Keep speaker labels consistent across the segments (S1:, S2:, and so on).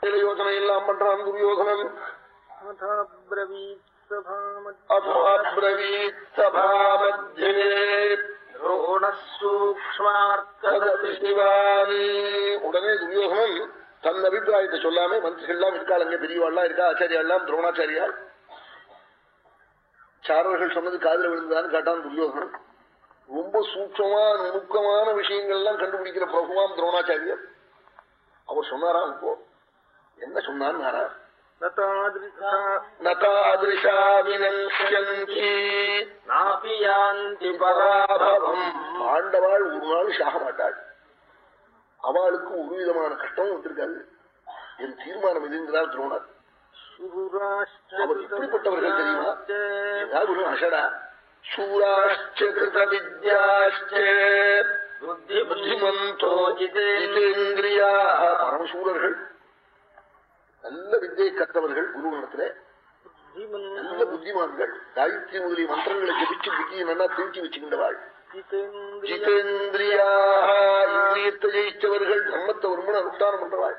S1: சில யோசனை எல்லாம் பண்றான் துரியோகனன் உடனே துரியோசனன் தன் அபிப்பிராயத்தை சொல்லாம மந்திரிகள்லாம் இருக்காள் அங்கே பெரியவாள்லாம் இருக்கா ஆச்சாரியாள்லாம் துரோணாச்சாரியால் சாரர்கள் சொன்னது காதல விழுந்ததான்னு கேட்டான் துரியோசனன் ரொம்ப சூட்சமா நுணுக்கமான விஷயங்கள்லாம் கண்டுபிடிக்கிற பிரபுவாம் துரோணாச்சாரியர். அவர் சொன்னாராம் இப்போ என்ன சொன்னார் ஆண்டவாள் ஒரு நாள் சாக மாட்டாள். அவளுக்கு ஒரு விதமான கஷ்டம் வந்திருக்காது. என் தீர்மானம் எதுங்கிறார் துரோணர்? அவர் எப்படிப்பட்டவர்கள் தெரியுமா? ஏதாவது ஒரு பரமசூரர்கள். நல்ல வித்தியை கற்றவர்கள் குருவனத்துல. நல்ல புத்திமான்கள். காயத்ரி முதலிய மந்திரங்களை ஜபிச்சு புத்தியை நல்லா திருச்சி வச்சுக்கின்றவாள். ஜிதேந்திரியா இந்திரியத்தை ஜெயிச்சவர்கள் தர்மத்தை விரும்பின அனுஷ்டானம் பண்றவாள்.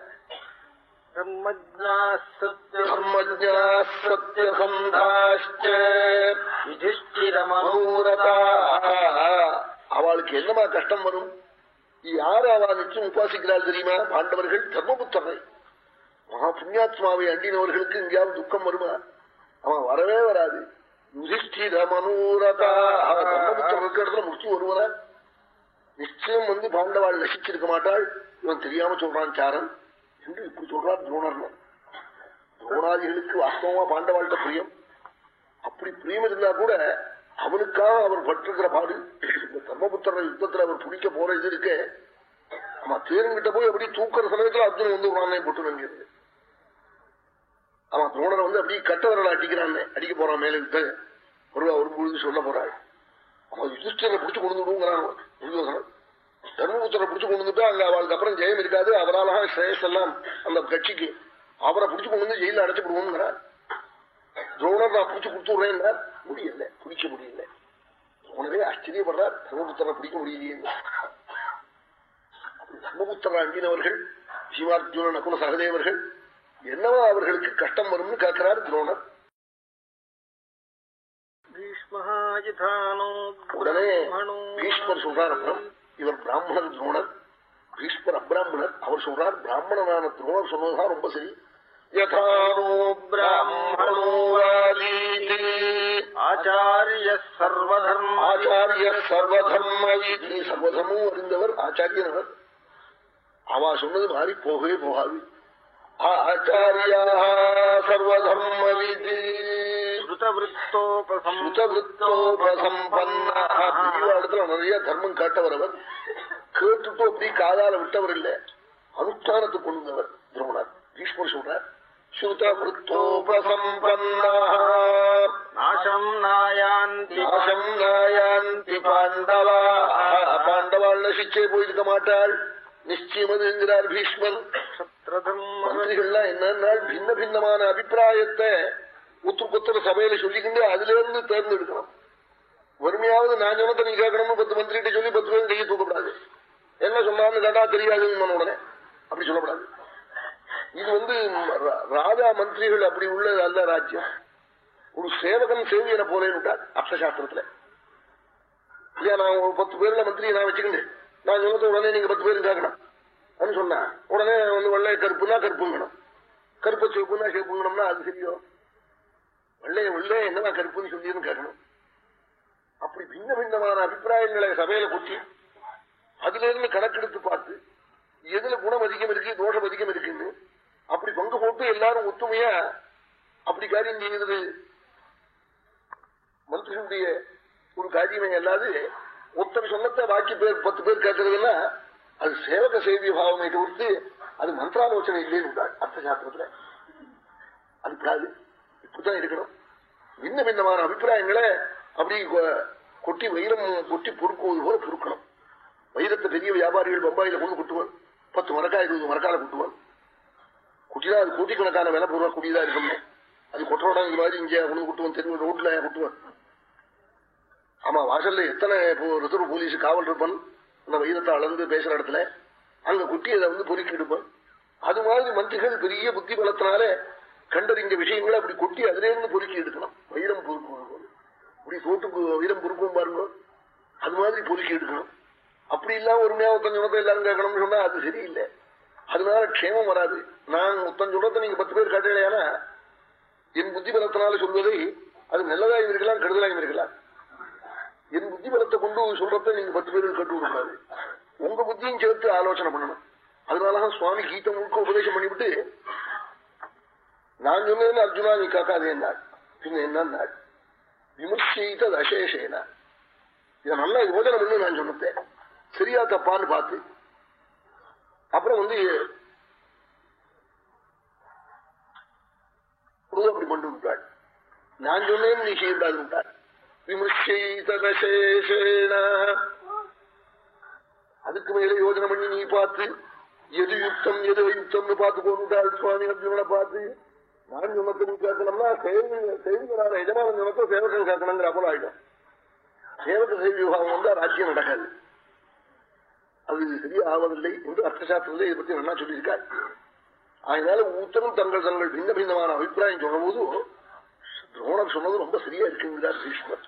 S1: அவளுக்கு என்னமா கஷ்டம் வரும்? யாரு அவ நிச்சயம் உபாசிக்கிறாள் தெரியுமா? பாண்டவர்கள் தர்மபுத்தரை மகா புண்ணியாத்மாவை அண்டினவர்களுக்கு எங்கேயாவது துக்கம் வருமா? அவன் வரவே வராது. யுதிஷ்டிர மனூரதா தர்மபுத்தர் இடத்துல முடிச்சு வருவனா நிச்சயம் வந்து பாண்டவாள் நசிச்சிருக்க மாட்டாள். இவன் தெரியாம சொல்றான் சாரன். என்று இப்படி சொல்றார் துரோணர்னு. துரோணாதிகளுக்கு வாஸ்தவமா பாண்டவாள்கிட்ட பிரியம். அப்படி பிரியம் இருந்தா கூட அவனுக்காக அவர் பட்டிருக்கிற பாடு. இந்த தர்மபுத்திர யுத்தத்துல அவர் பிடிக்க போற இது இருக்கு. நம்ம தேருங்கிட்ட போய் எப்படி தூக்குற சமயத்துல அர்ஜுன் வந்து உடனே போட்டு நம்பிடுது அவன் துரோணரை வந்து அப்படியே கட்டவர்கள் அடிக்கிறான். அடிக்க போறான் மேல விட்டு ஒரு ஒரு பொழுது சொல்ல போறாள் அவன் யுதிஷ்டரை பிடிச்சு கொண்டு விடுங்கிறான் துரியோசனன் தர்மபுத்திர பிடிச்சு கொண்டு வந்துட்டு அங்க அவளுக்கு அப்புறம் ஜெயம் இருக்காது. அவரால் ஸ்ரேயஸ் எல்லாம் அந்த கட்சிக்கு அவரை பிடிச்சு கொண்டு வந்து ஜெயில அடைச்சு விடுவோங்கிறார் துரோணர் நான் பிடிச்சு கொடுத்துடுறேன் முடியல பிடிக்க முடியல. துரோணரே ஆச்சரியப்படுறார். தர்மபுத்திரனை பிடிக்க முடியலையே தர்மபுத்திர அண்டினவர்கள் சிவார்ஜுன நகுல சகதேவர்கள் என்னவா அவர்களுக்கு கஷ்டம் வரும்னு கேட்கிறார் துரோணர். உடனே பீஷ்மர் சொல்றார் அப்புறம் இவர் பிராமணன் துரோணர். பீஷ்மர் அப்ராமணர் அவர் சொல்றார் பிராமணனான துரோணர் சொன்னதுதான் ரொம்ப சரி. யதானோ பிராமணோ
S2: ஆச்சாரிய சர்வதர்ம
S1: ஆச்சாரிய சர்வதர்ம சர்வதர்மம் அறிந்தவர் ஆச்சாரியனவர். அவ சொன்னது மாறி போகவே போகாது. ஆச்சாரியா சர்வதர்ம விதி இடத்துல நிறைய தர்மம் காட்டவர் அவர் கேட்டுட்டு அப்படி காதால விட்டவர் இல்ல. அனுஷ்டானத்துக்கு கொண்டவர் துரோணர் பீஷ்மர் சொல்றார் பாண்டவாள் நசிச்சே போயிருக்க மாட்டாள். நிச்சயம் அது என்கிறார் பீஷ்மர். மந்திரிகள்லாம் என்னன்னா பின்ன பின்னமான அபிப்பிராயத்தை உத்துக்குத்தர சபையில சொல்லிக்கிண்டு அதுல இருந்து தேர்ந்தெடுக்கணும். வறுமையாவது நான் சொன்னதை நீ கேட்கணும்னு பத்து மந்திரிகிட்ட சொல்லி பத்து பேரும் கையை தூக்கப்படாது என்ன சொன்னான்னு கேட்டா தெரியாதுன்னு உடனே. அப்படி சொல்லப்படாது இது வந்து ராஜா மந்திரிகள் அப்படி உள்ள அல்ல ராஜ்யம். ஒரு சேவகன் சேவியனை போலேன்னு விட்டார் அர்த்தசாஸ்திரத்துல. இல்லையா நான் ஒரு பத்து பேர்ல மந்திரியை நான் வச்சுக்கிண்டு. நான் சொன்னது உடனே நீங்க பத்து பேரும் கேட்கணும். சொன்னா உடனே வந்து வெள்ளை கருப்புனா கருப்புங்கணும். கருப்பை சிவப்புனா சிவப்புங்கணும்னா அது சரியோ? வெள்ளைய வெள்ளைய என்னவா கருப்புன்னு சொல்லின்னு கேட்கணும். அப்படி பின்ன பின்னமான அபிப்பிராயங்களை சபையில கொட்டி அதுல இருந்து கணக்கெடுத்து பார்த்து எதுல குணம் அதிகம் இருக்கு தோஷம் அதிகம் இருக்குன்னு அப்படி பங்கு போட்டு எல்லாரும் ஒத்துமையா அப்படி காரியம் செய்யுது மந்திரியுடைய ஒரு காரியமே அல்லாது ஒருத்தர் சொன்னத்தை பாக்கி பேர் பத்து பேர் கேட்கறதுன்னா அது சேவக சேவிய பாவமே தவிர்த்து அது மந்திராலோசனை இல்லைன்னு அர்த்த சாஸ்திரத்துல அது கூடாது இப்படிதான் இருக்கணும். பின்ன பின்னமான அபிப்பிராயங்களை அப்படி கொட்டி வைரம் கொட்டி பொறுக்குவது போல பொறுக்கணும். வைரத்தை பெரிய வியாபாரிகள் பம்பாயில கொண்டு கொட்டுவான் பத்து மரக்கா இருபது மரக்கால கொட்டுவான் குட்டினா அது கோட்டிக்கணக்கான விலை பூர்வா குடிதான் இருக்கணும் அது கொட்டுறோட இந்த மாதிரி இங்கே கொண்டு கொட்டுவான் தெரியும் ரோட்ல கொட்டுவான் ஆமா வாசல்ல எத்தனை ரிசர்வ் போலீஸ் காவல் இருப்பான் அந்த வைரத்தை அளந்து பேசுற இடத்துல அங்க குட்டி அதை வந்து பொறுக்கி எடுப்பான் அது மாதிரி மந்திரிகள் பெரிய புத்தி பலத்தினால கண்டறிஞ்ச விஷயங்களை அப்படி கொட்டி அதிலிருந்து பொறுக்கி எடுக்கணும் வைரம் பொறுக்கும் இப்படி சோட்டுக்கு வைரம் பொறுக்கும் பாருங்க. அது மாதிரி பொறுக்கி எடுக்கணும் அப்படி இல்லாம ஒரு ஒருத்தன் சொன்னதை எல்லாரும் கேட்கணும்னு சொன்னா அது சரியில்லை. அதனால க்ஷேமம் வராது. நான் ஒருத்தன் சொல்றதை நீங்க பத்து பேர் காட்டலையானா என் புத்தி பலத்தினால சொல்வதை அது நல்லதாயும் இருக்கலாம் கெடுதலாயும் இருக்கலாம். என் புத்தி பலத்தை கொண்டு சொல்றப்ப நீங்க பத்து பேரும் கட்டு விடக்கூடாது உங்க புத்தியும் சேர்த்து ஆலோசனை பண்ணணும். அதனாலதான் சுவாமி கீதம் முழுக்க உபதேசம் பண்ணிவிட்டு நான் சொன்னதுன்னு அர்ஜுனா நீ காக்காதே நாள் பின்ன என்ன விமர்சித அசேஷேனா இதை நல்லா யோஜனை பண்ணு நான் சொன்னேன். சரியா தப்பான்னு பார்த்து. அப்புறம் வந்து அப்படி பண்ணு விட்டாள் நான் சொன்னேன்னு நீ செய்யக்கூடாது விட்டாள் விமர்சேஷேண அதுக்கு மேல யோஜனை பண்ணி நீ பார்த்து எது யுத்தம் எது யுத்தம்னு பார்த்து கொண்டுட்டாள் சுவாமி அர்ஜுனனை பார்த்து நான் சொன்னத்தை நீ கேட்கணும்னா சேவிங்களான எஜமான சொன்னத்தை சேவகன் கேட்கணுங்கிற போல ஆயிடும் சேவக செய்தி விபாகம் வந்தா ராஜ்யம் நடக்காது. அது சரியா ஆவதில்லை என்று அர்த்தசாஸ்திரத்தை இதை பத்தி நல்லா சொல்லியிருக்காள் அதனால ஊத்தரும் தங்கள் தங்கள் பின்ன பின்னமான அபிப்பிராயம் சொன்னபோது துரோணர் சொன்னது ரொம்ப சரியா இருக்குங்கிறார் பீஷ்மர்.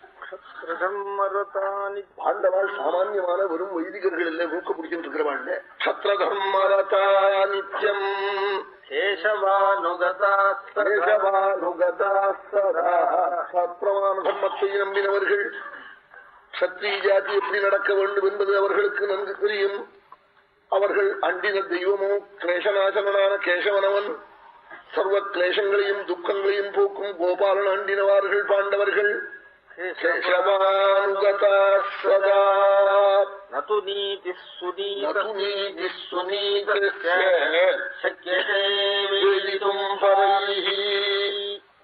S1: பாண்டவாள் சாமான்யமான வெறும் வைதிகர்கள் இல்ல மூக்க பிடிச்சிட்டு இருக்கிறவாள் சத்திர தர்மரதா நித்தியம் சத்ரமான தர்மத்தை நம்பினவர்கள் சத்திரிய ஜாதி எப்படி நடக்க வேண்டும் என்பது அவர்களுக்கு நன்கு தெரியும். அவர்கள் அண்டின தெய்வமோ கிளேசநாசனான கேசவனவன். சர்வ கிளேசங்களையும் துக்கங்களையும் போக்கும் கோபாலன் அண்டினவார்கள் பாண்டவர்கள்.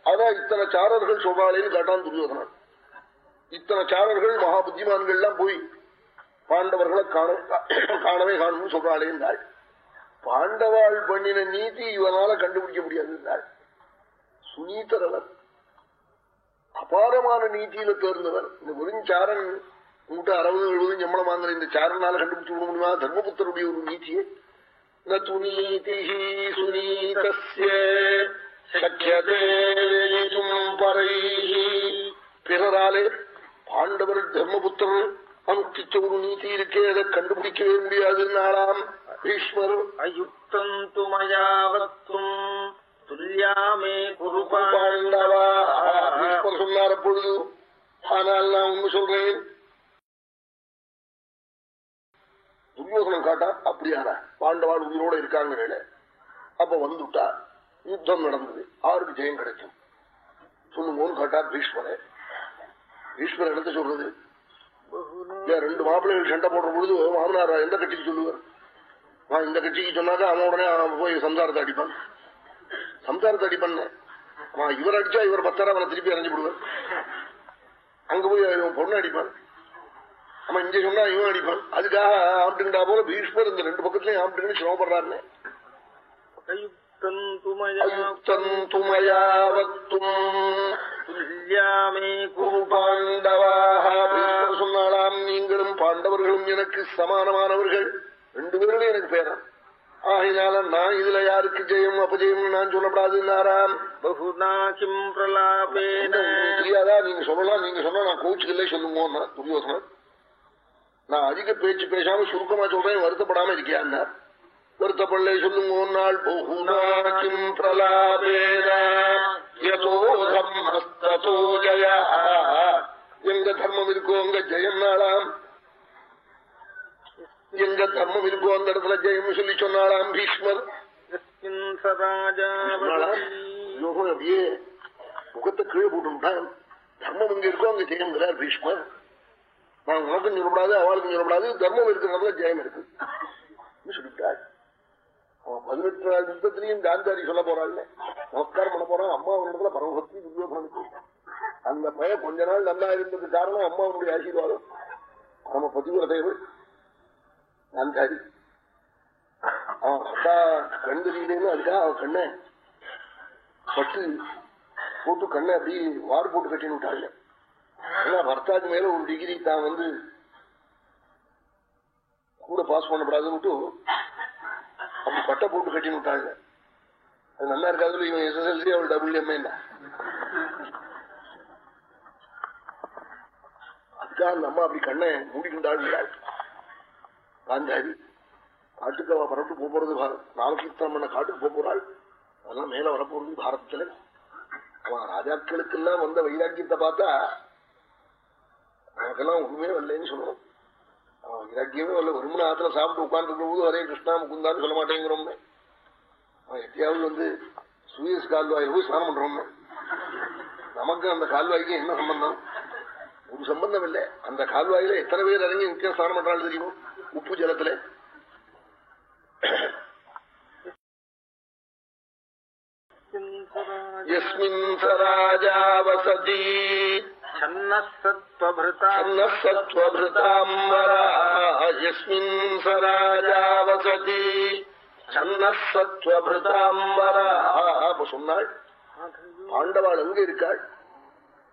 S1: அதான் இத்தனை சாரர்கள் சொல்றாளேன்னு காட்டான் துரியோதனன் இத்தனை சாரர்கள் மகா புத்திமான்கள்லாம் போய் பாண்டவர்களை காண காணவே காணும் சொல்றாளே இருந்தாள் பாண்டவாள் பண்ணின நீதி இவனால கண்டுபிடிக்க முடியாது இருந்தாள் சுனீதரவர் அபாரமான நீதியில தேர்ந்தவர். இந்த வெறுஞ்சாரன் உங்ககிட்ட அறுபது எழுபது சம்பளம் வாங்குற இந்த சாரனால கண்டுபிடிச்சு விட முடியுமா? தர்மபுத்தருடைய ஒரு நீதியை. பிறராலே பாண்டவர் தர்மபுத்திரர் அனுஷ்டிச்ச ஒரு நீதி இருக்கே அதை கண்டுபிடிக்கவே முடியாது நாளாம் பீஷ்மர்.
S2: அயுக்தம் துமயாவத்தும் துல்யாமே குரு
S1: சொன்னார் அப்பொழுது ஆனால் நான் ஒண்ணு சொல்றேன். துரியோகனம் காட்டா அப்படியாரா பாண்டவாள் உயிரோட இருக்காங்க அப்ப வந்துட்டா யுத்தம் நடந்தது. ஆருக்கு ஜெயம் கிடைக்கும். சொல்லுங்கன்னு கேட்டா பீஷ்மரே பீஷ்மர் எடுத்து சொல்றது? ரெண்டு மாப்பிள்ளைகள் சண்டை போடுற பொழுது மாமனார் எந்த கட்சிக்கு சொல்லுவார்? நான் இந்த கட்சிக்கு சொன்னாக்கா அவன் உடனே அவன் போய் சம்சாரத்தை அடிப்பான். சம்சாரத்தை அடிப்பான் அவன் இவர் அடிச்சா இவர் பத்தாரம் அவனை திருப்பி அரைஞ்சு விடுவார் அங்க போய் பொண்ணு அடிப்பான். அவன் இங்க சொன்னா இவன் அடிப்பான். அதுக்காக ஆம்பிட்டுண்டா போல பீஷ்மர் இந்த ரெண்டு பக்கத்துலயும் ஆம்பிட்டுன்னு சிரமப்படுறாருன்னு. சொன்னாலாம் நீங்களும் பாண்டவர்களும் எனக்கு சமானமானவர்கள். ரெண்டு பேரும் எனக்கு பேரன். ஆகினால நான் இதுல யாருக்கு ஜெயம் அபஜயம் நான் சொல்லப்படாது நாராம்.
S2: பகுநாகிம்
S1: தெரியாதா? நீங்க சொல்லலாம் நீங்க சொன்னா நான் கோச்சுக்கல சொல்லுங்க துரியோசனன் நான் அதிக பேச்சு பேசாம சுருக்கமா சொல்றேன் வருத்தப்படாம இருக்கியா வருத்தப்பள்ளை சொல்லுங்க நாள். பிரலாபேன. எங்க தர்மம் இருக்கோ அங்க ஜெயம் நாளாம் எங்க தர்மம் இருக்கோ அந்த இடத்துல ஜெயம் சொல்லி சொன்னாலாம் பீஷ்மர். அப்படியே முகத்தை கீழே போட்டுட்டான் தர்மம் எங்க இருக்கோ அங்க ஜெயம்ங்கிறார் பீஷ்மர். நான் உனக்கும் சொல்லப்படாது அவளுக்கும் சொல்லப்படாது தர்மம் இருக்கிறதுல ஜெயம் இருக்கு. சொல்லிவிட்டாள் அவன் பதினெட்டு நாள் யுத்தத்திலையும் காந்தாரி சொல்ல போறாள் நமஸ்காரம் பண்ண போறான். அம்மா அவனிடத்துல பரமபக்தி துரியோதனுக்கு அந்த பையன் கொஞ்ச நாள் நல்லா இருந்தது காரணம் அம்மா அவனுடைய ஆசீர்வாதம். பரம பதிவுரதேவர் காந்தாரி அவன் அப்பா கண் தெரியலேன்னு அதுக்காக அவன் கண்ணை பட்டு போட்டு கண்ணை அப்படி வாடு போட்டு கட்டின்னு விட்டாங்க ஏன்னா பர்த்தாக்கு மேல ஒரு டிகிரி தான் வந்து கூட பாஸ் பண்ணப்படாதுன்னு அவன் பட்டை போட்டு கட்டின்னு விட்டாங்க. அது நல்லா இருக்காதுல இவன் எஸ்எஸ்எல்சி அவள் டபுள் எம்ஏ அதுக்காக அந்த அம்மா அப்படி கண்ணை மூடிக்கின்றாள் காந்தாரி காட்டுக்கு அவ பரப்பு போறது ராமகீர்த்தனம் பண்ண காட்டுக்கு போக போறாள் அதெல்லாம் மேல வரப்போறது பாரதத்துல. அவன் ராஜாக்களுக்கெல்லாம் வந்த வைராக்கியத்தை பார்த்தா அவனுக்கெல்லாம் ஒண்ணுமே வரலன்னு சொல்லுவோம் அவன் வைராக்கியமே வரல. ஒரு ஆத்துல சாப்பிட்டு உட்கார்ந்து போது வரே கிருஷ்ணா முகுந்தான்னு சொல்ல மாட்டேங்கிறோம் அவன் எட்டியாவது வந்து சூயஸ் கால்வாயில் போய் ஸ்நானம் பண்றோம் நமக்கு அந்த கால்வாய்க்கு என்ன சம்பந்தம்? ஒரு சம்பந்தம் இல்லை. அந்த கால்வாயில எத்தனை பேர் இறங்கி நிற்க ஸ்நானம் பண்றாள் தெரியும்? உப்பு ஜலத்துல. யஸ்மின்சராஜாவசதி யஸ்மின்சராஜாவசதி சொன்னாள் பாண்டவாள் எங்க இருக்காள்?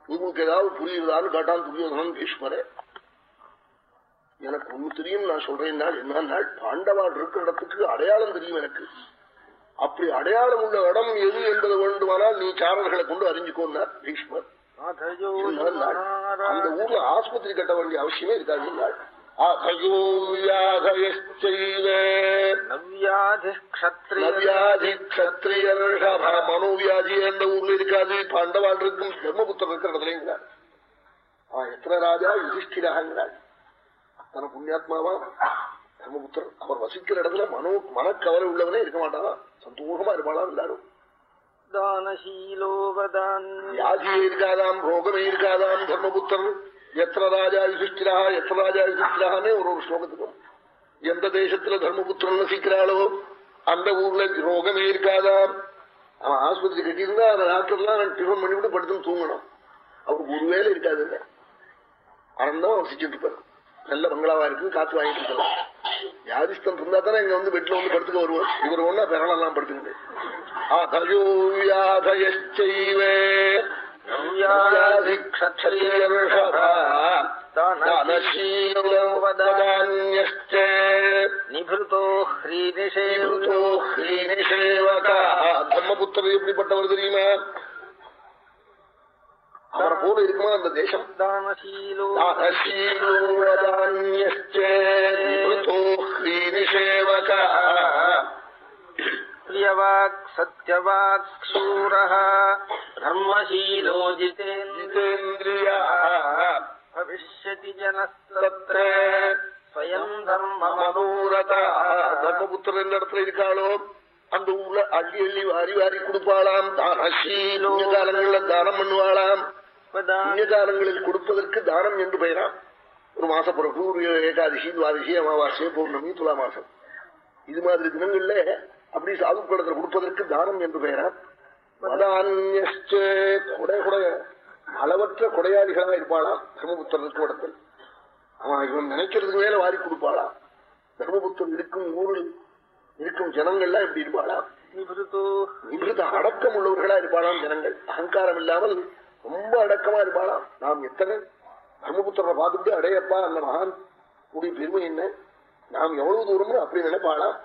S1: உங்களுக்கு ஏதாவது புரியுதான்னு கேட்டான் துரியோதனன் பீஷ்மரே. எனக்கு ஒண்ணு தெரியும் நான் சொல்றேன் என்ன பாண்டவாள் இருக்கிற இடத்துக்கு அடையாளம் தெரியும் எனக்கு. அப்படி அடையாளம் உள்ள இடம் எது என்பது வேண்டுமானால் நீ சாரர்களை கொண்டு அறிஞ்சுக்கோன்னார் பீஷ்மர். அந்த ஊர்ல ஆஸ்பத்திரி கட்ட வேண்டிய அவசியமே இருக்காது மனோவியாதி என்ற ஊர்ல இருக்காது. பாண்டவாள் இருக்கும் தர்மபுத்திரம் இருக்கிற இடத்துலங்கிறார் எத்தனை ராஜா யுதிஷ்டிராங்கிறாள் அத்தனை புண்ணியாத்மாவா? தர்மபுத்திரன். அவர் வசிக்கிற இடத்துல மனோ மனக்கவலை உள்ளவனே இருக்க மாட்டானா? சந்தோஷமா இருப்பாளா எல்லாரும். வியாதியே இருக்காதாம் ரோகமே இருக்காதாம் தர்மபுத்திரன். எத்தனை ராஜா யுதிஷ்டிரா எத்தனை ராஜா யுதிஷ்டிரானே ஒரு ஒரு ஸ்லோகத்துக்கும். எந்த தேசத்துல தர்மபுத்திரன் வசிக்கிறாளோ அந்த ஊர்ல ரோகமே இருக்காதாம். அவன் ஆஸ்பத்திரி கட்டியிருந்தா அந்த டாக்டர்லாம் டிஃபன் பண்ணிவிட்டு படுத்துன்னு தூங்கணும். அவருக்கு ஒரு வேலை இருக்காது வசிச்சுட்டு இருப்பாரு. நல்ல பங்களாவா இருக்கு காத்து வாங்கிட்டு இருக்கலாம் யாதிஸ்தம் இருந்தா தானே இங்க வந்து பெட்ல வந்து படுத்துக்க வருவோம். இவர் ஒன்னா பெறலாம் படுத்துக்கிட்டு. தர்மபுத்திரர் எப்படிப்பட்டவர் தெரியுமா? அவரை போல இருக்குமா அந்த தேசம்?
S2: பிரியவாக் சத்யவாக் சூர தர்மசீலோ ஜிதேந்திரிய. பவிஷ்யதி ஜனஸ்தத்ர ஸ்வயம் தர்மமனூரத
S1: தர்மபுத்திரர் எந்த இடத்துல இருக்காளோ அந்த ஊர்ல அள்ளி அள்ளி வாரி வாரி கொடுப்பாளாம். தானசீலோ காலங்கள்ல தானம் பண்ணுவாளாம். புண்ணிய காலங்களில் கொடுப்பதற்கு தானம் என்று பெயராம் ஒரு மாச பிறகு ஒரு ஏகாதசி துவாதசி அமாவாசை பௌர்ணமி துலா மாசம் இது மாதிரி தினங்கள்ல அப்படி சாது குடத்துல கொடுப்பதற்கு தானம் என்று கொடை கொடைய அளவற்ற கொடையாளிகளா இருப்பாளாம் தர்மபுத்திரருக்கு கூடத்தில் அவன் இவன் நினைக்கிறதுக்கு மேல வாரி கொடுப்பாளாம் தர்மபுத்திரம் இருக்கும் ஊரில் இருக்கும் ஜனங்கள்லாம் எப்படி இருப்பாளா? நிபிருத்த அடக்கம் உள்ளவர்களா இருப்பாளாம் ஜனங்கள். அகங்காரம் இல்லாமல் ரொம்ப அடக்கமா இருப்பாளாம். நாம் எத்தனை தர்மபுத்திரனை பார்த்துட்டு அடையப்பா அந்த மகான் கூடிய பெருமை என்ன? நாம் எவ்வளவு தூரம்னு அப்படி நினைப்பாளாம்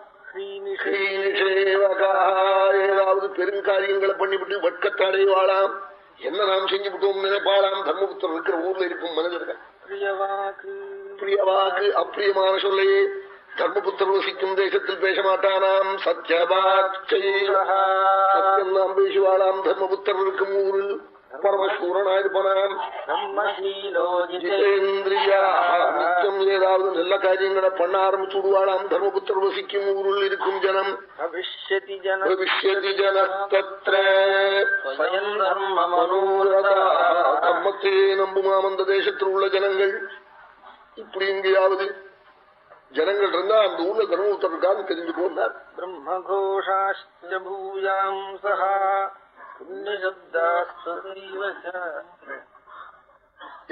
S1: ஏதாவது பெருங்காரியங்களை பண்ணிவிட்டு வட்கத்தை அடைவாளாம். என்ன நாம் செஞ்சு விட்டோம் நினைப்பாளாம்? தர்மபுத்திரர் இருக்கிற ஊர்ல இருக்கும் மனிதர்கள். பிரியவாக்கு. அப்பிரியமான சொல்லையே தர்மபுத்திர வசிக்கும் தேசத்தில் பேச மாட்டானாம். சத்தியம் நாம் பேசுவாளாம். தர்மபுத்திரர் இருக்கும் ஊரில். பரமசூரனாயிருப்பனான் நிச்சயம் ஏதாவது நல்ல காரியங்களை பண்ண ஆரம்பிச்சு விடுவாளாம் தர்மபுத்திர வசிக்கும் ஊருள் இருக்கும் ஜனம். தர்மத்தையே நம்புமாம் அந்த தேசத்தில் உள்ள ஜனங்கள் இப்படி எங்கேயாவது ஜனங்கள் இருந்தா அந்த ஊர்ல தர்மபுத்தர் இருக்கான்னு
S2: தெரிஞ்சுக்கோங்க பிரம்மகோஷாஸ்தூயாம் சகா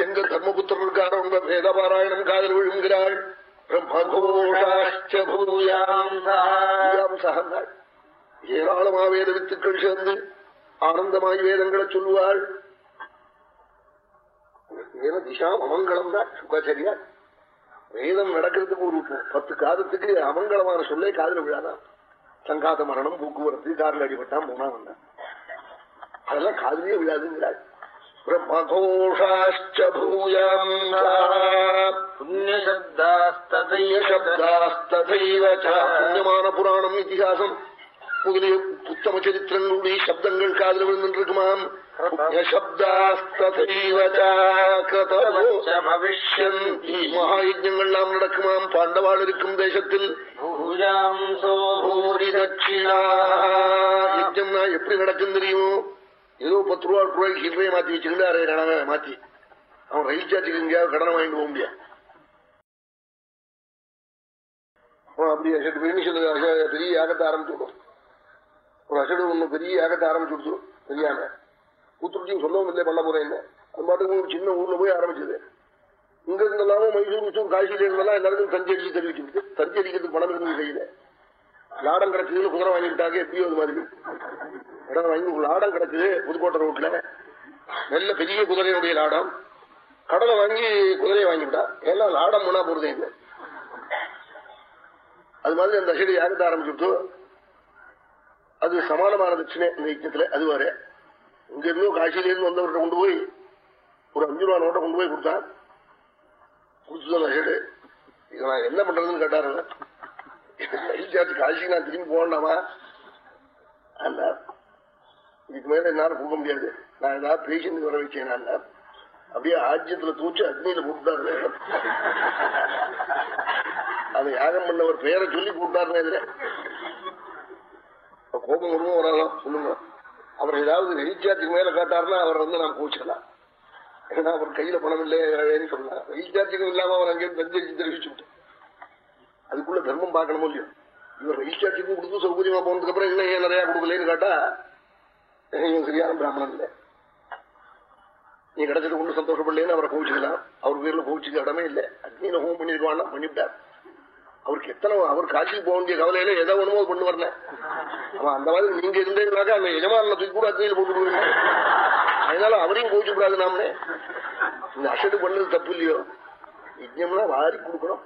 S1: எங்க தர்மபுத்திரர் இருக்காரவங்க வேத பாராயணம் காதல் விழுங்கிறாள். ஏராளமா வேத வித்துக்கள் சேர்ந்து ஆனந்தமாய் வேதங்களை சொல்லுவாள் வேத திசா அமங்கலம் தான் சுகாச்சரியா வேதம் நடக்கிறதுக்கு ஒரு பத்து காதத்துக்கு அமங்கலமான சொல்லே காதல விழாதான். சங்காத மரணம் போக்குவரத்து காரில் அடிபட்டான் மூணா வந்தான். அதெல்லாம் காதலியே விழாதுங்கிறாள் பிரம்மகோஷாச்ச பூயாம்
S2: புண்ணியசப்தாஸ்ததைவ
S1: புண்ணியமான புராணம் இத்திகாசம் முதலிய உத்தம சரித்திரங்களுடைய சப்தங்கள் காதல் விழுந்துருக்குமாம். மகாயஜங்கள்லாம் நடக்குமாம். பாண்டவாள் இருக்கும் தேசத்தில். யஜ்யம்னா எப்படி நடக்கும் தெரியுமோ? ஏதோ பத்து ரூபா எட்டு ரூபாய்க்கு சில்லறையை மாத்தி வச்சுக்கிட்டு அரை கடனை மாத்தி. அவன் ரயில் சார்ஜுக்கு எங்கேயாவது கடனை வாங்கிட்டு போக முடியாது. அவன் அப்படி அசட்டு பெருமிஷன் பெரிய யாகத்தை ஆரம்பிச்சு விடும். ஒரு அசடு ஒண்ணு பெரிய யாகத்தை ஆரம்பிச்சு கொடுத்துரும். தெரியாம. கூத்துருச்சியும் சொல்லவும் இல்லை பண்ண போறேன் அது பாட்டுக்கு ஒரு சின்ன ஊர்ல போய் ஆரம்பிச்சது. இங்க இருந்தாலும் மைசூர் மிச்சூர் காசியில இருந்தாலும் எல்லாருக்கும் தஞ்சை தெரிவிச்சு தெரிவிச்சுட்டு பணம் இருந்து கையில லாடம் கிடக்குதுன்னு குதிரை வாங்கிட்டாக்க எப்படியோ அது மாதிரி. இடம் வாங்கி லாடம் கிடக்குது புதுக்கோட்டை ரோட்ல நல்ல பெரிய குதிரையுடைய லாடம். கடலை வாங்கி குதிரையை வாங்கிவிட்டா எல்லாம் லாடம் பண்ணா போறதே இல்லை. அது மாதிரி அந்த அசடி யாருக்கு ஆரம்பிச்சுட்டோ அது சமானமான தட்சிணை இந்த யுத்தத்துல அது வேற. இங்க இருந்தும் இருந்து வந்தவர்கிட்ட கொண்டு போய் ஒரு அஞ்சு ரூபா நோட்டை கொண்டு போய் கொடுத்தான். கொடுத்துதான் அந்த அசடு இதை நான் என்ன பண்றதுன்னு கேட்டாருங்க ரயில் சார்ஜ் காசி நான் திரும்பி போகண்டாமா அல்ல இதுக்கு மேல என்னால போக முடியாது. நான் ஏதாவது பேஷண்ட் வர வச்சேன் நான் அப்படியே ஆஜ்யத்துல தூச்சு அக்னியில போட்டுட்டாரு அந்த யாகம் பண்ணவர் பேரை சொல்லி கூப்பிட்டாருன்னு எதிர கோபம் வருவோம் வரலாம் சொல்லுங்க. அவர் ஏதாவது ரீசார்ஜுக்கு மேல காட்டாருன்னா அவர் வந்து நான் கூச்சிடலாம் ஏன்னா அவர் கையில பணம் இல்லைன்னு சொல்லலாம். ரீசார்ஜுக்கும் இல்லாம அவர் அங்கேயும் தஞ்சரிச்சு தெரிவிச்சு விட்டேன். அதுக்குள்ள தர்மம் பார்க்கணுமோ இல்லையோ? இவர் ரீசார்ஜுக்கும் கொடுத்து சௌகரியமா போனதுக்கு அப்புறம் என்ன ஏன் நிறைய கொடுக்கலன்னு கேட்டா இவன் சரியான பிராமணன் இல்லை. நீ கிடைச்சது ஒண்ணு சந்தோஷப்படலன்னு அவரை கோவிச்சுக்கலாம். அவர் பேர்ல கோவிச்சுக்க இடமே இல்லை. அக்னியில ஹோம் பண்ணிருக்கான்னா பண்ணிவிட்டார். அவருக்கு எத்தனை அவர் காட்சிக்கு போக வேண்டிய கவலையில ஏதோ ஒண்ணுமோ கொண்டு வரல. அவன் அந்த மாதிரி நீங்க இருந்தீங்கன்னாக்கா அந்த எஜமான தூக்கி கூட அக்னியில போட்டு அதனால அவரையும் கோவிச்சு கூடாது நாமளே. இந்த அசடு பண்ணது தப்பு இல்லையோ? யஜ்யம்னா வாரி கொடுக்கணும்.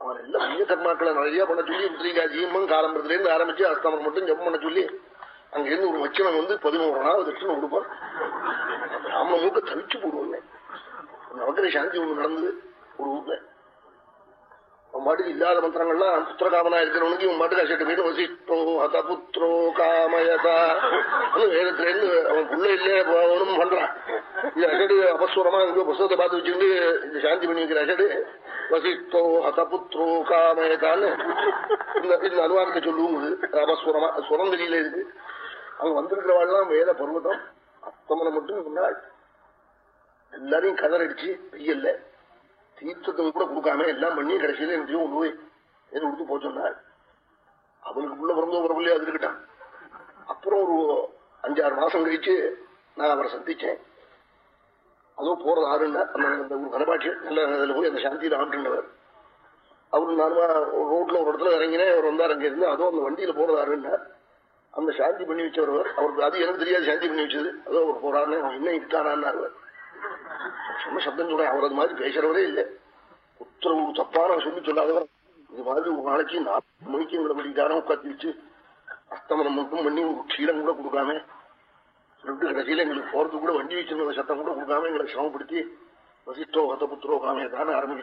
S1: அவன் எல்லாம் புண்ணிய கர்மாக்களை நிறைய பண்ண சொல்லி உத்திரிகா ஜீமம் காலம்பரத்துல ஆரம்பிச்சு அஸ்தமனம் மட்டும் ஜம் பண்ண சொல்லி அங்கிருந்து ஒரு வச்சனம் வந்து பதினோரு நாள் தட்சணை கொடுப்பான் பிராமண மூக்க தவிச்சு போடுவோம் நவக்கிர சாந்தி ஒன்று நடந்தது ஒரு ஊர்ல. அவன் பாட்டுக்கு இல்லாத மந்திரங்கள்லாம் புத்திரகாமனா இருக்கிறவனுக்கு இவன் பாட்டுக்கு அசட்டு போயிட்டு வசிட்டோ ஹத புத்திரோ காமயதா. வேதத்துல இருந்து அவன் புள்ள இல்லையே போகணும் பண்றான். இது அசடு அபஸ்வரமா இருக்கு. புஸ்தகத்தை பார்த்து வச்சுட்டு இந்த சாந்தி பண்ணி வைக்கிற அசடு. வசிட்டோ ஹத புத்திரோ காமயதான்னு இந்த இந்த அனுவாதத்தை சொல்லுவோம் அபஸ்வரமா சுரம் தெரியல இருக்கு அவங்க வந்திருக்கிறவாள்லாம் வேத பருவதம் அத்தமனை மட்டும் முன்னாள் எல்லாரையும் கதறடிச்சு பெய்யல. தீர்த்தத்தை கூட கொடுக்காம எல்லாம் பண்ணி கடைசியில எனக்கு கொண்டு போய் என்ன கொடுத்து போக சொன்னாள் அவனுக்கு உள்ள பிறந்தோ பிறப்பில்லையோ அது இருக்கட்டான் அப்புறம் ஒரு அஞ்சாறு மாசம் கழிச்சு நான் அவரை சந்திச்சேன். அதோ போறது ஆறுன்னா அந்த ஒரு கனபாட்சி நல்ல இதுல போய் அந்த சாந்தி ஆண்டுண்டவர் அவரு நானுமா ரோட்ல ஒரு இடத்துல இறங்கினேன் அவர் வந்தார் அங்கே இருந்து அதோ அந்த வண்டியில போறது ஆறுன்னா அந்த சாந்தி பண்ணி வச்சவர் அவருக்கு அது எனக்கு தெரியாது சாந்தி பண்ணி வச்சது. அதோ அவர் போறாருன்னு அவன் இருக்கானான்னு சொன்ன சப்தம் சொல்றேன் அவர் அது மாதிரி பேசுறவரே இல்லை. உத்தரவு தப்பான சொல்லி சொல்லாதவர் இது மாதிரி ஒரு நாளைக்கு நாலு மணிக்கு எங்களை படிக்காரம் உட்காந்து வச்சு அஸ்தமனம் மட்டும் பண்ணி ஒரு க்ஷீரம் கூட கொடுக்காம ரெண்டு கடைசியில எங்களுக்கு போறதுக்கு கூட வண்டி வச்சிருந்த சத்தம் கூட கொடுக்காம எங்களை சிரமப்படுத்தி வசிஷ்டோ ஹத புத்திரோ காமே தானே அவன்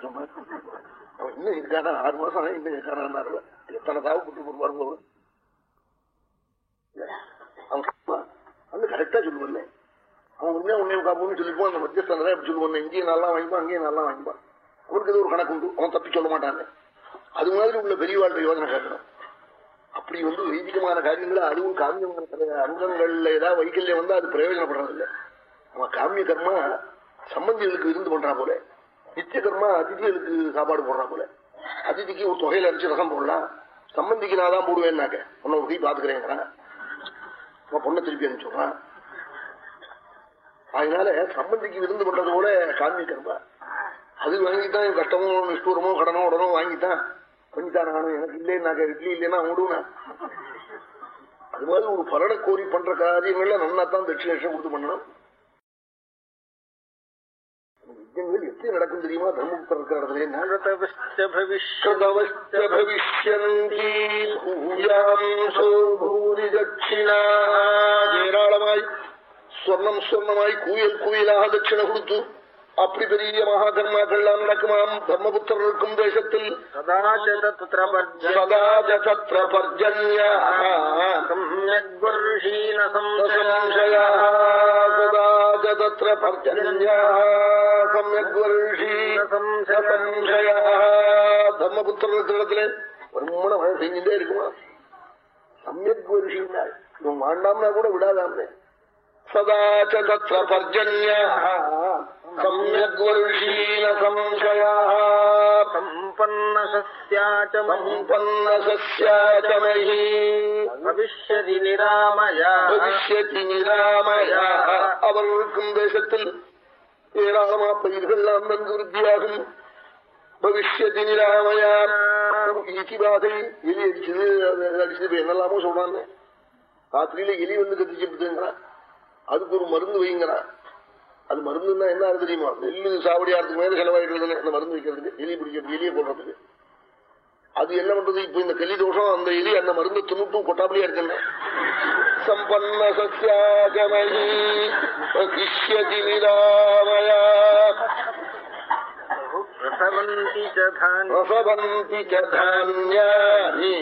S1: இன்னும் இருக்கானா? ஆறு மாசம் இன்னும் இருக்கானா எத்தனை தாவப்பட்டு போடுவாருங்க அவன் வந்து கரெக்டா சொல்லுவேன் அவன் உண்மையா உன்னை காப்போம்னு சொல்லிப்போம் அந்த மத்தியஸ்தான் எப்படி சொல்லுவான் இங்கேயும் நல்லா வாங்கிப்பான் அங்கேயும் நல்லா வாங்கிப்பான் அவனுக்கு இது ஒரு கணக்கு உண்டு. அவன் தப்பி சொல்ல மாட்டாங்க. அது மாதிரி உள்ள பெரியவாழ்வு யோஜனை கேட்கணும் அப்படி வந்து வைதிகமான காரியங்களை அதுவும் காமிய அங்கங்கள்ல ஏதாவது வைக்கல்யம் வந்து அது பிரயோஜனப்படுறதில்லை. அவன் காமிய கர்மா சம்பந்திகளுக்கு இருந்து பண்றா போல. நித்திய கர்மா அதிதிகளுக்கு சாப்பாடு போடுறா போல. அதிதிக்கு ஒரு தொகையில அரைச்சு ரசம் போடலாம். சம்பந்திக்கு நான் தான் போடுவேன்னாக்க உன்னை ஒரு கை பாத்துக்கிறேங்கிறான் பொண்ணை திருப்பி அனுப்பிச்சுடுறான் அதனால சம்பந்திக்கு விருந்து பண்றது போல காமிக்கிறதா அது வாங்கித்தான் கஷ்டமோ நிஷ்டூரமோ கடனோ உடனோ வாங்கித்தான் பண்ணித்தான் நானும் எனக்கு இல்லைன்னாக்க இட்லி இல்லைன்னா அது மாதிரி ஒரு பலனை கோரி பண்ற காரியங்கள்ல நன்னா தான் தட்சிணேஷம் கொடுத்து பண்ணணும். யஜ்யங்கள் எப்படி நடக்கும் தெரியுமா? தர்மபுத்தர் ஏராளமாய் ஸ்வர்ணம் ஸ்வர்ணமாய் குயில் குயிலாக தட்சிண கொடுத்து அப்படி பெரிய மகாகர்மாக்கள்லாம் நடக்குமாம் தர்மபுத்திரருக்கும் தேசத்தில் இடத்துல வருமான மழை செஞ்சுட்டே இருக்குமா சமயக் வருஷின்னாள் இவன் வாண்டாம்னா கூட விடாதாம்னே சமயக் வருஷீன சம்சயா
S2: சம்பன்ன சஸ்யாச்ச
S1: சம்பன்ன சஸ்யாச்சமஹி
S2: பவிஷ்யதி நிராமயா
S1: பவிஷ்யதி நிராமயா அவர்களுக்கும் தேசத்தில் ஏராளமா பயிர்கள்லாம் நன்கு விருத்தியாகும் பவிஷ்யதி நிராமயா ஈட்டிபாதை எலி அடிச்சது அடிச்சது என்னெல்லாமோ சொல்றாங்க ராத்திரியில எலி வந்து கத்திச்சுட்டுங்கிறான் அதுக்கு ஒரு மருந்து வைங்கிறான் அது மருந்துன்னா என்ன தெரியுமா? நெல்லு சாவடியாரத்துக்கு மேல செலவாயிடுறது அந்த மருந்து வைக்கிறதுக்கு? எலி பிடிக்கிறது எலியை போடுறதுக்கு. அது என்ன பண்றது? இப்ப இந்த கலி தோஷம் அந்த எலி அந்த மருந்து துணுட்டும் கொட்டாமலே இருக்குன்னு சம்பன்ன சசியாகமயி பகிஷ்யதி நிராமயா
S2: ரசவந்தி ச தானி
S1: ரசவந்தி ச தான்யானி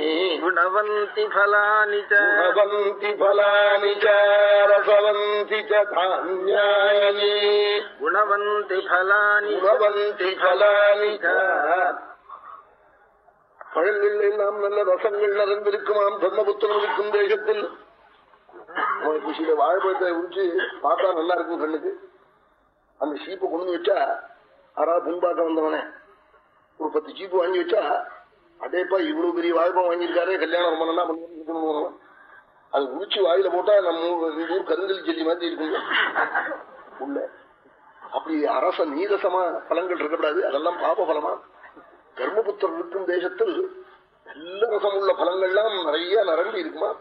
S2: குணவந்தி ஃபலானி ச
S1: குணவந்தி ஃபலானி ச ரசவந்தி ச தான்யானி
S2: குணவந்தி ஃபலானி
S1: குணவந்தி ஃபலானி ச பழங்கள் எல்லாம் நல்ல ரசங்கள் நிறைந்திருக்குமாம் தர்மபுத்திரம் இருக்கும் தேசத்தில் சில வாழைப்பழத்தை உரிச்சு பார்த்தா நல்லா இருக்கும் கண்ணுக்கு அந்த சீப்பை கொண்டு வச்சா யாராவது பூம்பாக்க வந்தவனே ஒரு பத்து ஜீப்பு வாங்கி வச்சா அடேப்பா இவ்வளவு பெரிய வாழைப்பழம் வாங்கியிருக்காரு கல்யாணம் ரொம்ப நல்லா பண்ணி அது உரிச்சு வாயில போட்டா நம்ம ஊர் கருங்கல் ஜெல்லி மாதிரி இருக்குங்க உள்ள. அப்படி அரச நீரசமா பலங்கள் இருக்கக்கூடாது அதெல்லாம் பாப பலமா தர்மபுத்திரர் இருக்கும் தேசத்தில் நல்ல ரசம் உள்ள பலங்கள்லாம் நிறைய நிரம்பி இருக்குமா?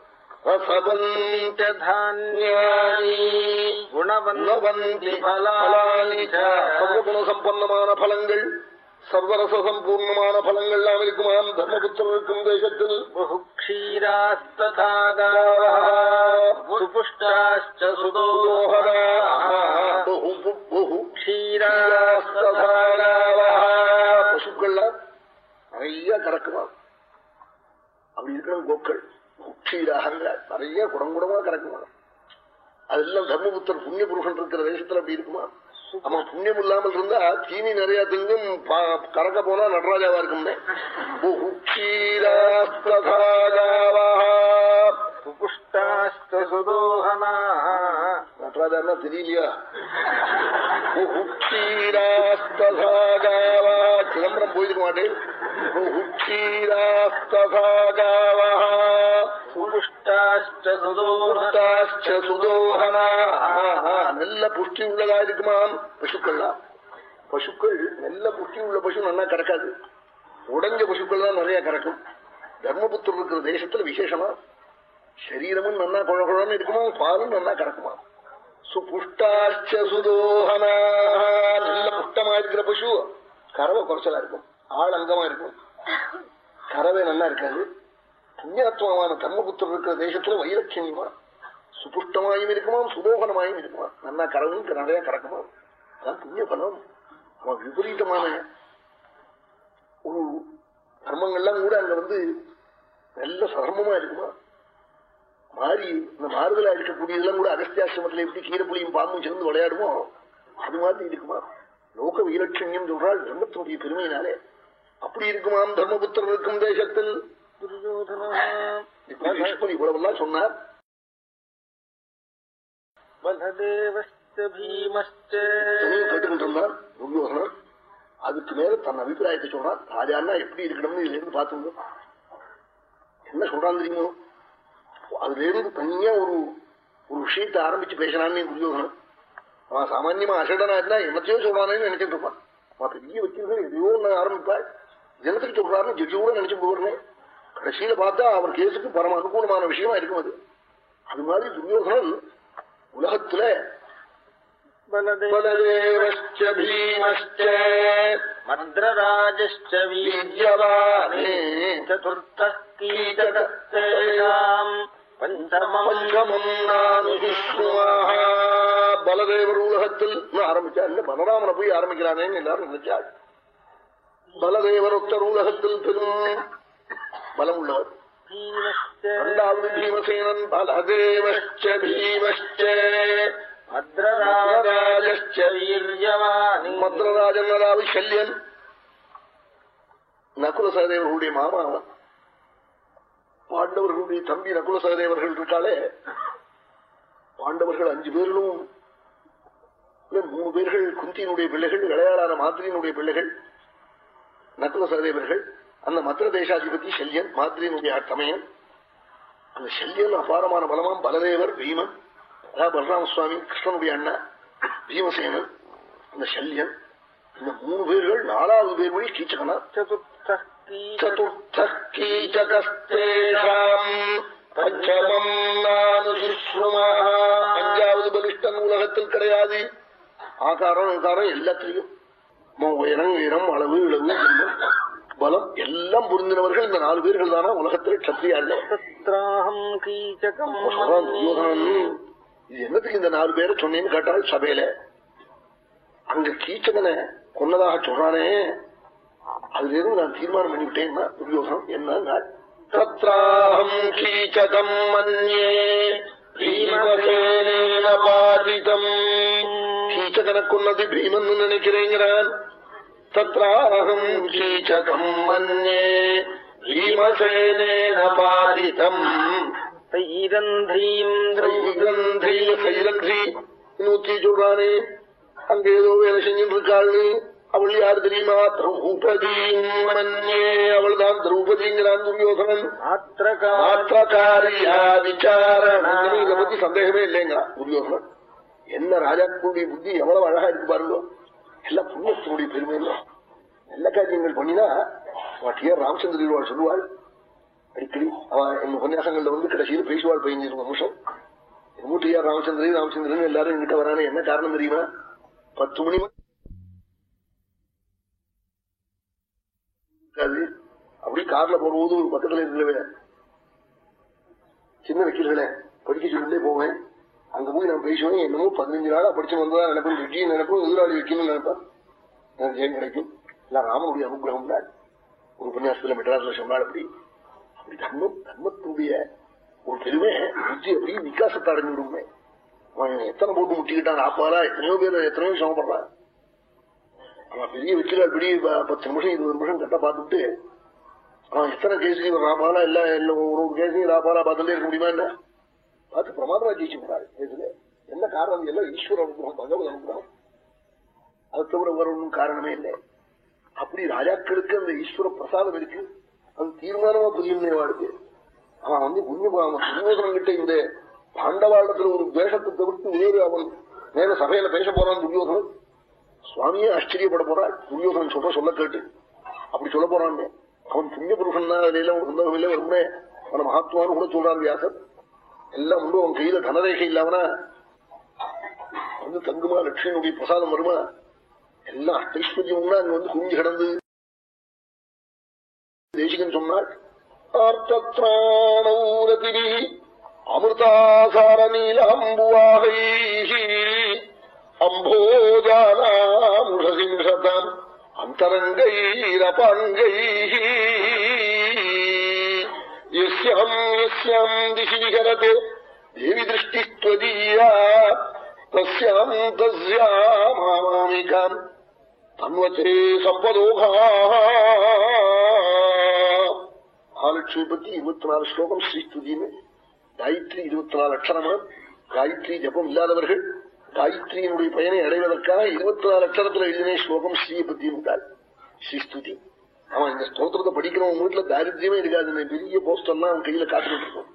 S1: ரசபந்த தானியானி
S2: குணவந்தி ஃபலானி ச
S1: சர்வகுண சம்பன்னமான பலங்கள் சர்வரச சம்பூர்ணமான பலங்கள்லாம் இருக்குமாம் தர்மபுத்திரர் இருக்கும் தேசத்தில்
S2: बहु क्षीरास्तथा गावः सुपुष्टाश्च सुदोहराः
S1: பகு பகு
S2: क्षीरास्तथा
S1: பசுக்கள்லாம் நிறைய கறக்குமா அப்படி இருக்கணும் கோக்கள் உச்சீராக நிறைய குடங்குடமா கறக்குமா அதெல்லாம் தர்மபுத்தர் புண்ணிய புருஷன் இருக்கிற தேசத்துல அப்படி இருக்குமா? ஆமா புண்ணியம் இல்லாமல் இருந்தா தீனி நிறைய திங்கும் பா- கறக்க போனா நடராஜாவா இருக்கும்னே. சுபுஷ்டாஸ்தோகனாதெல்லாம் தெரியலையா சிதம்பரம் போயிருக்க மாட்டேன் நல்ல புஷ்டி உள்ளதா இருக்குமாம் பசுக்கள்லாம் பசுக்கள் நல்ல புஷ்டி உள்ள பசு நல்லா கிடக்காது உடஞ்ச பசுக்கள் தான் நிறைய கிடக்கும் தர்மபுத்திரம் இருக்கிற தேசத்துல விசேஷமா சரீரமும் நல்லா குழ குழன்னு இருக்குமா பாலும் நல்லா கறக்குமா சுபுஷ்டாச்ச நல்ல புஷ்டமா இருக்கிற பசு கறவை குறைச்சலா இருக்கும் ஆள் அங்கமா இருக்கும் கறவை நல்லா இருக்காது புண்ணியாத்மாவான தர்மபுத்தர் இருக்கிற தேசத்துல வைலட்சணியமா சுபுஷ்டமாயும் இருக்குமா சுதோகனமாயும் இருக்குமா நல்லா கறவும் நிறைய கறக்குமா அதான் புண்ணிய பலம் அவன் விபரீதமான ஒரு தர்மங்கள்லாம் கூட அங்க வந்து நல்ல சர்மமா இருக்குமா மாறி இந்த மாறுதலா இருக்கக்கூடியதெல்லாம் கூட அகஸ்தியாசிரமத்துல எப்படி கீரப்புலியும் பாம்பும் சேர்ந்து விளையாடுமோ அது மாதிரி இருக்குமா? லோக வீரட்சண்யம் சொல்றால் தர்மத்தினுடைய பெருமையினாலே. அப்படி இருக்குமாம் தர்மபுத்திரன் இருக்கும் தேசத்தில்? இவ்வளவெல்லாம் சொன்னார். அதுக்கு மேல தன் அபிப்பிராயத்தை சொன்னார் ராஜான்னா எப்படி இருக்கணும்னு இதுல இருந்து பார்த்துங்க என்ன சொல்றான் தெரியுமோ? அதுல இருந்து தனியா ஒரு ஒரு விஷயத்தை ஆரம்பிச்சு பேசினான்னு துரியோகனம் அவன் சாமான்யமா அசடனா இருந்தா என்னத்தையோ சொல்றானேன்னு நினைச்சிட்டு இருப்பான். அவன் பெரிய வக்கீல்கள் எதையோ ஒண்ணு ஆரம்பிப்பாள். ஜனத்துக்கு சொல்றாருன்னு ஜட்ஜியோட நினைச்சு போடுறேன் கடைசியில பார்த்தா அவர் கேஸுக்கு பரம அனுகூலமான விஷயமா இருக்கும் அது. அது மாதிரி துரியோகனன் உலகத்துல
S2: மந்திரராஜ
S1: பஞ்சமம் பலதேவர் உலகத்தில் ஆரம்பிச்சா இல்ல பலராமனை போய் ஆரம்பிக்கிறானேன்னு எல்லாரும் நினைச்சாள் பலதேவர் ஒத்தர் உலகத்தில் பெரும் பலம் உள்ளவர் இரண்டாவது பீமசேனன் பலதேவச்ச பீமச்ச மத்ரராஜன் அதாவது சல்யன் நகுல சகதேவர்களுடைய மாமாவன் பாண்டவர்களுடைய தம்பி நகுல சகதேவர்கள் இருக்காளே. பாண்டவர்கள் அஞ்சு பேர்களும் மூணு பேர்கள் குந்தியினுடைய பிள்ளைகள் விளையாடான மாதிரியினுடைய பிள்ளைகள் நகுல சகதேவர்கள் அந்த மத்திர தேசாதிபதி செல்யன் மாதிரியினுடைய தமையன். அந்த செல்யன் அபாரமான பலமாம் பலதேவர் பீமன் அதாவது பலராம சுவாமி கிருஷ்ணனுடைய அண்ணா பீமசேனன் அந்த சல்யன் இந்த மூணு பேர்கள் நாலாவது பேர் வழி கீச்சகனா? சதுர்த்த சதுர்த்தீச்சகஸ்தேஷாம் பஞ்சமம் நானுசுஸ்ருமா அஞ்சாவது பலிஷ்டன் உலகத்தில் கிடையாது ஆகாரம் அகாரம் எல்லாத்திலையும் உயரம் உயரம் அளவு இளவு ஜென்மம் பலம் எல்லாம் புரிந்தினவர்கள் இந்த நாலு பேர்கள் தானா உலகத்தில் சத்திரியாள்யோகன் இது என்னத்துக்கு இந்த நாலு பேரை சொன்னேன்னு கேட்டால் சபையில அங்க கீச்சகனை கொன்னதாக சொன்னானே அதுல இருந்து நான் தீர்மானம் பண்ணிவிட்டேன்னா துரியோசனம் என்ன தத்ராஹம் கீச்சதம் மன்யே பீமசேன பாதிதம். கீச்சகனை கொன்னது பீமன் நினைக்கிறேங்கிறான். தத்ராஹம் கீச்சகம் மன்யே பீமசேன பாதிதம். நூத்தி சொல்றானே அங்க வேலை செஞ்சுட்டு அவள் யார் தெரியுமா? திரௌபதியே அவள் தான் திரௌபதிங்கிறான் துரியோசனன் பத்தி சந்தேகமே இல்லைங்கிறான் துரியோசனன் என்ன ராஜாக்களுடைய புத்தி எவ்வளவு அழகா இருக்கு பாருங்க. எல்லாம் புண்ணியத்தினுடைய பெருமை இல்லை நல்ல காரியங்கள் பண்ணினா வாட்டியார் ராமச்சந்திரிவாள் சொல்லுவாள். அடிக்கடி அவன் எங்க உபன்யாசங்கள்ல வந்து கடைசியில் பேசுவாள் பதினஞ்சு நிமிஷம் எங்க வீட்டு ராமச்சந்திரன் எல்லாரும் என்கிட்ட வரானே என்ன காரணம் தெரியுமா? பத்து மணி அப்படி கார்ல போகும்போது பக்கத்துல இருக்கவே சின்ன வக்கீல்களே படிக்க சொல்லிட்டே போவேன். அங்க போய் நான் பேசுவேன். என்னமோ பதினஞ்சு நாளா படிச்சு வந்ததா நினைப்பேன். ரிட்டியை நினைப்பேன். எதிராளி வைக்கணும்னு நினைப்பேன். எனக்கு ஜெயம் கிடைக்கும். இல்ல ராமனுடைய அனுகிரகம் தான் ஒரு உபன்யாசத்துல மெட்ராஸ்ல சொன்னாள் அப்படி. அப்படி தர்மம் தர்மத்துடைய ஒரு பெருமை புத்தி அப்படி விகாசத்தை அடைஞ்சு விடுமே அவன் எத்தனை போட்டு முட்டிக்கிட்டான்? ஆப்பாரா எத்தனையோ பேர் எத்தனையோ சமப்படுறான் அவன் பெரிய வக்கீலால் பெரிய பத்து நிமிஷம் இருபது நிமிஷம் கட்ட பார்த்துட்டு அவன் எத்தனை கேசுக்கு ராபாலா இல்ல இல்ல ஒரு ஒரு கேஸையும் ராபாலா பார்த்துட்டே இருக்க முடியுமா என்ன? பார்த்து பிரமாதமா ஜெயிச்சு விட்டாரு கேசுல என்ன காரணம்? எல்லாம் ஈஸ்வர அனுகிரகம் பகவத் அனுகிரகம் அது தவிர வேற ஒன்றும் காரணமே இல்லை. அப்படி ராஜாக்களுக்கு அந்த ஈஸ்வர பிரசாதம் இருக்கு. அது தீர்மானமா புரியும் வாழ்க்கை. அவன் வந்து புண்ணியபாவன் துரியோதனன் கிட்ட இந்த பாண்டவாளத்துல ஒரு பேஷத்தை தவிர்த்து வேறு அவன் மேல சபையில பேச போறான் துரியோதனன் சுவாமியே ஆச்சரியப்பட போறாள் துரியோதனன் சொல்ற சொல்ல கேட்டு. அப்படி சொல்ல போறான். அவன் புண்ணிய புருஷன் தான் சந்தோகம் இல்லை வருமே அவன் மகாத்மான்னு கூட சொல்றான் வியாசர். எல்லாம் உண்டு. அவன் கையில தனரேகை இல்லாமனா? வந்து தங்குமா? லட்சுமியுடைய பிரசாதம் வருமா? எல்லாம் அஷ்டைஸ்வரியம் அங்க வந்து குஞ்சு கிடந்து. தேசிகன் சொன்னாள் அமிர்தாசார நீல அம்புவாகை அம்போஜானாமுஷசிம்சதாம் அந்தரங்கைரபாங்கை யஸ்யாம் யஸ்யாம் திசி விஹரதே தேவி திருஷ்டிஸ்வதீயா தஸ்யாம் தஸ்யாமாமிகாம். தன்வச்சே சம்பதோகா. மகாலட்சுமி பத்தி இருபத்தி நாலு ஸ்லோகம் ஸ்ரீஸ்துதின்னு காயத்ரி இருபத்தி நாலு அக்ஷரமா காயத்ரி ஜபம் இல்லாதவர்கள். காயத்ரியினுடைய பயனை அடைவதற்காக இருபத்தி நாலு அக்ஷரத்துல எழுதின ஸ்லோகம் ஸ்ரீயை பத்தி இருந்தாள் ஸ்ரீஸ்துதி அவன் இந்த ஸ்தோத்திரத்தை படிக்கிறவன் வீட்டுல தாரித்யமே இருக்காது. பெரிய போஸ்டர்லாம் அவன் கையில காத்துக்கிட்டு இருக்கும்.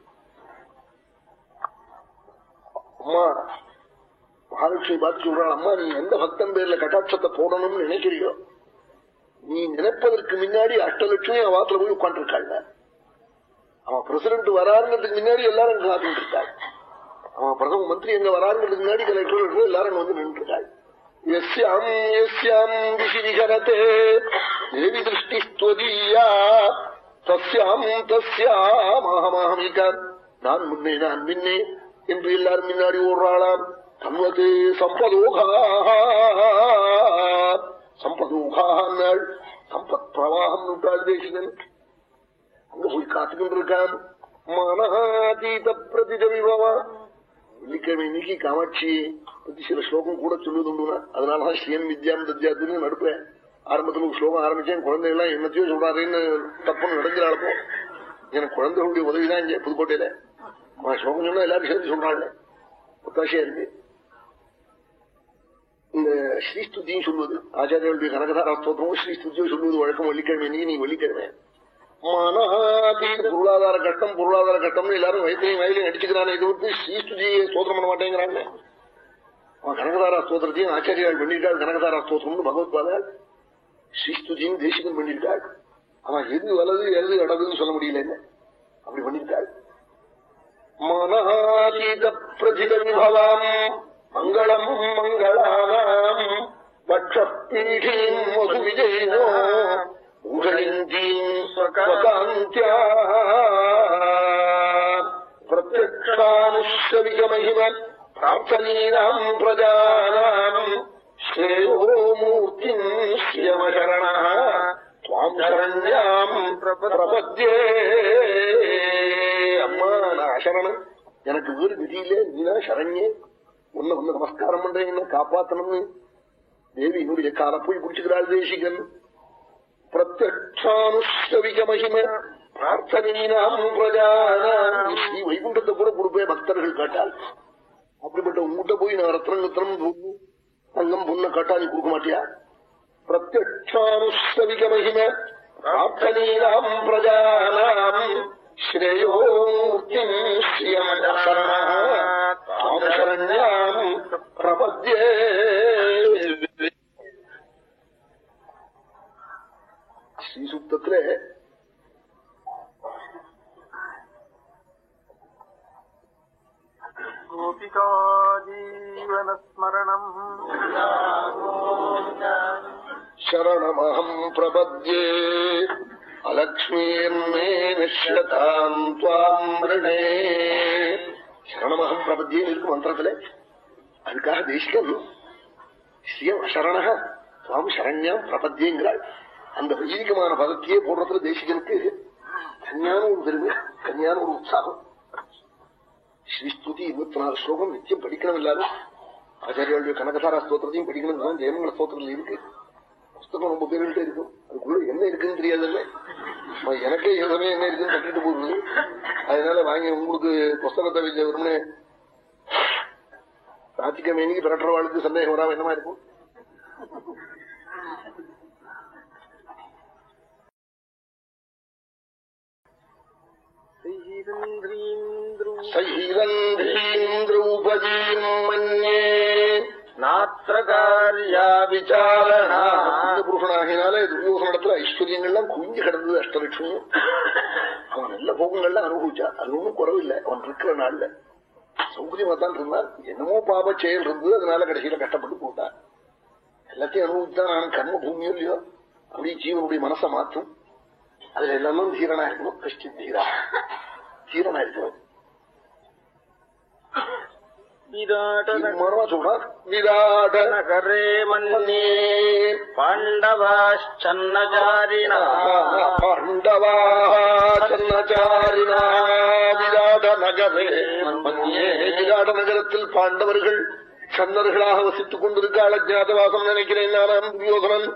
S1: அம்மா மகாலட்சுமி பார்த்து சொல்றாள் அம்மா நீ எந்த பக்தன் பேர்ல கட்டாட்சத்தை போடணும்னு நினைக்கிறியோ நீ நினைப்பதற்கு முன்னாடி அஷ்டலட்சுமி அவன் வாத்துல போய் உட்காந்துருக்காள் அவன் பிரசிடண்ட் வராருங்கிறதுக்கு முன்னாடி எல்லாரும் காத்துட்டு இருக்காள். அவன் பிரதம மந்திரி எங்க வராங்கிறதுக்கு முன்னாடி கலெக்டர் எல்லாரும் வந்து நின்றுட்டாள் தேவி திருஷ்டி ஸ்துவதீயா தஸ்யாம் தஸ்யாம் நான் முன்னே நான் பின்னே என்று எல்லாரும் முன்னாடி ஓடுறாளாம். தன்வதே சம்பதோகா சம்பதோகான்னாள் சம்பத் பிரவாகம் நூற்றாள் தேசிகன். அங்க போய் காத்துக்கிட்டு இருக்கான். மனதீத பிரதிதவிபவா வெள்ளிக்கிழமை இன்னைக்கு காமாட்சி பத்தி சில ஸ்லோகம் கூட சொல்லுதுண்டுனா அதனாலதான் ஸ்ரீயன் வித்யாம் தத்யாத்துன்னு நடப்பேன். ஆரம்பத்துல ஒரு ஸ்லோகம் ஆரம்பிச்சேன். குழந்தைகள்லாம் என்னத்தையோ சொல்றாருன்னு தப்புன்னு நடந்துறாளப்போ எனக்கு குழந்தைகளுடைய உதவிதான் இங்க புதுக்கோட்டையில. ஸ்லோகம் சொன்னா எல்லாரும் சேர்ந்து சொல்றாங்க. ஒத்தாசையா இருக்கு. இந்த ஸ்ரீஸ்துதியும் சொல்லுவது ஆச்சாரியர்களுடைய கனகதார ஸ்தோத்திரமும் ஸ்ரீஸ்துதியும் சொல்லுவது வழக்கம். வெள்ளிக்கிழமை இன்னைக்கு நீ வெள்ளிக்கிழமை. பொருளாதார கட்டம் பொருளாதார கட்டம்னு எல்லாரும் வயத்தையும் வயலையும் அடிச்சுக்கிறானே இது வந்து ஸ்ரீஸ்துதியை ஸ்தோத்திரம் பண்ண மாட்டேங்கிறாங்க. அவன் கனகதாரா ஸ்தோத்திரத்தையும் ஆச்சாரியால் பண்ணியிருக்காள் கனகதாரா ஸ்தோத்திரம்னு பகவத்பாதால் ஸ்ரீஸ்துதியும் தேசிகம் பண்ணியிருக்காள் அவன் எது வலது எது இடதுன்னு சொல்ல முடியல என்ன? அப்படி பண்ணியிருக்காள் மனாதீத பிரதித விபவாம் மங்களம் மங்களானாம் வட்சப்பீடீம் மது விஜயனோ உகலிந்தீம் ஸ்வகாந்தியா பிரத்யக்ஷானுஷவிகமகிம பிரார்த்தனீனாம் பிரஜானாம் ஸ்ரேயோ மூர்த்திம் ஸ்ரீயமசரண துவாம் சரண்யாம் பிரபத்யே அம்மா நான் அசரணம் எனக்கு வேறு விதியிலே நீதான் சரண்யே உன்னை வந்து நமஸ்காரம் பண்றேன் என்ன காப்பாத்தணும்னு தேவி என்னுடைய கால போய் பிடிச்சுக்கிறாள் தேசிகன் பிரத்யக்ஷானுஷவிக மகிம பிரார்த்தனீனாம் பிரஜானாம். ஸ்ரீ வைகுண்டத்தை கூட கொடுப்பேன் பக்தர்கள் கேட்டால். அப்படிப்பட்ட உங்ககிட்ட போய் நான் ரத்னம் ரத்னம் பொண்ணு தங்கம் பொண்ணை கேட்டா நீ கொடுக்க மாட்டியா? பிரத்யக்ஷானுஷவிக மகிம பிரார்த்தனீனாம் பிரஜானாம். ஸ்ரேயோ பிரபத்யே சரணமகம் பிரபத்யே அலக்ஷ்மீர்மே நிஷதாம் துவாம் ரிணே சரணமகம் பிரபத்யே இருக்கு மந்திரத்துல அதுக்காக தேசிகன் ஸ்ரீயம் அசரணக துவாம் சரண்யாம் பிரபத்யேங்கிறாள் அந்த வைதிகமான பதத்தையே போடுறதுல தேசிகனுக்கு கன்யான ஒரு பெருமை கன்யான ஒரு உற்சாகம் ஸ்ரீஸ்துதி இருபத்தி நாலு ஸ்லோகம் நித்தியம் படிக்கணும் எல்லாரும் ஆச்சாரியாளுடைய கனகசாரா ஸ்தோத்திரத்தையும் படிக்கணும் தான் ஜெயமங்கல ஸ்தோத்திரத்தில் இருக்கு புஸ்தகம் ரொம்ப பேர்கள்ட்ட இருக்கும் அதுக்குள்ள என்ன இருக்குன்னு தெரியாதுல்ல. எனக்கே சமயம் என்ன இருக்குன்னு தட்டிட்டு போகுது. அதனால வாங்கி உங்களுக்கு புஸ்தகத்தை வச்ச வெறுமனே ராத்திக மேனிக்கு பிறற்றவாளுக்கு சந்தேகம் வராம என்னமா இருக்கும்? சைரந்தீம் புருஷனாகினால துரியோசனத்துல ஐஸ்வர்யங்கள்லாம் குவிஞ்சு கிடந்தது அஷ்டலட்சுமியும் அவன் நல்ல போகங்கள்லாம் அனுபவிச்சா அது ஒண்ணும் குறவில்லை. அவன் இருக்கிற நாள்ல. சௌகரியமா தான் இருந்தான். என்னமோ பாப செயல் இருந்தது அதனால கடைசியில கஷ்டப்பட்டு போட்டான். எல்லாத்தையும் அனுபவித்தான் நான் கர்ம பூமியோ இல்லையோ அப்படி ஜீவனுடைய மனசை மாற்றும். அதுல எல்லாமே தீரனா இருக்கணும் கஷ்டி தீரா. தீரனா இருக்கணும்
S2: விராட்டநகரே
S1: மன்னே. பாண்டவாச்சன்னச்சாரிணா பாண்டவாச்சன்னச்சாரிணா விராட்டநகரே மன்னே. விராட்டநகரத்தில் பாண்டவர்கள் சந்தர்களாக வசித்துக் கொண்டிருக்காள் அஜாதவாசம் நினைக்கிறேன் நானாம் துரியோகனன்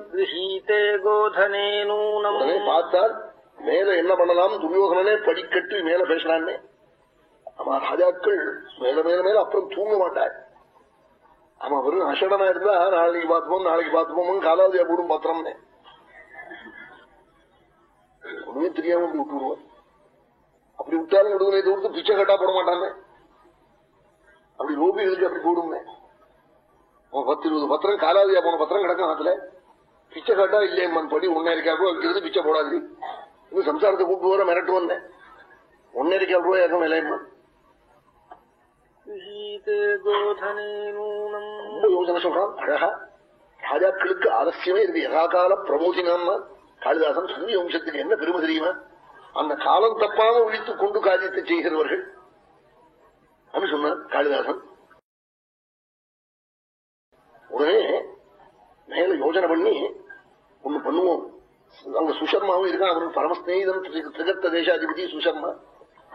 S2: கோதனே
S1: நூனம். பார்த்தால் மேல என்ன பண்ணலாம்? துரியோகனே படிக்கட்டு மேல பேசினான்னு. அவ ராஜாக்கள் மேல மேல மேல அப்புறம் தூங்க மாட்டாள். அவன் வெறும் அசடனா இருந்தா நாளைக்கு பார்த்துப்போம் நாளைக்கு பார்த்துப்போம் காலாவதியா போடும் பத்திரம்னு. ஒண்ணுமே தெரியாம அப்படி விட்டுருவான் அப்படி விட்டாலும் விடுதலை தவிர்த்து பிச்சை கட்டா போட மாட்டானே. அப்படி ரோபிகளுக்கு அப்படி போடுமே அவன் பத்து இருபது பத்திரம் காலாவதியா போன பத்திரம் கிடக்கும் அதுல. பிச்சை காட்டா இல்லையம்மன் படி ஒன்னாயிருக்காக்கோ அங்கிருந்து பிச்சை போடாது இன்னும் சம்சாரத்தை கூப்பிட்டு வர மிரட்டு வந்தேன் ஒன்னாயிருக்கா ரூபாய் இருக்கும்
S2: இல்லையம்மன்
S1: ரொம்ப யோசனை சொல்றான் அழகா ராஜாக்களுக்கு ஆலசியமே இருக்கு யதாகால பிரமோதினாம்னா காளிதாசன் சூரிய வம்சத்துக்கு என்ன பெருமை தெரியுமா அந்த காலம் தப்பாம ஒழித்துக் கொண்டு காரியத்தை செய்கிறவர்கள் அப்படின்னு சொன்னார் காளிதாசன் உடனே மேல யோஜனை பண்ணி ஒண்ணு பண்ணுவோம் அங்க சுஷர்மாவும் இருக்கான் அவன் பரமஸ்நேகிதன் திகர்த்த தேசாதிபதி சுஷர்மா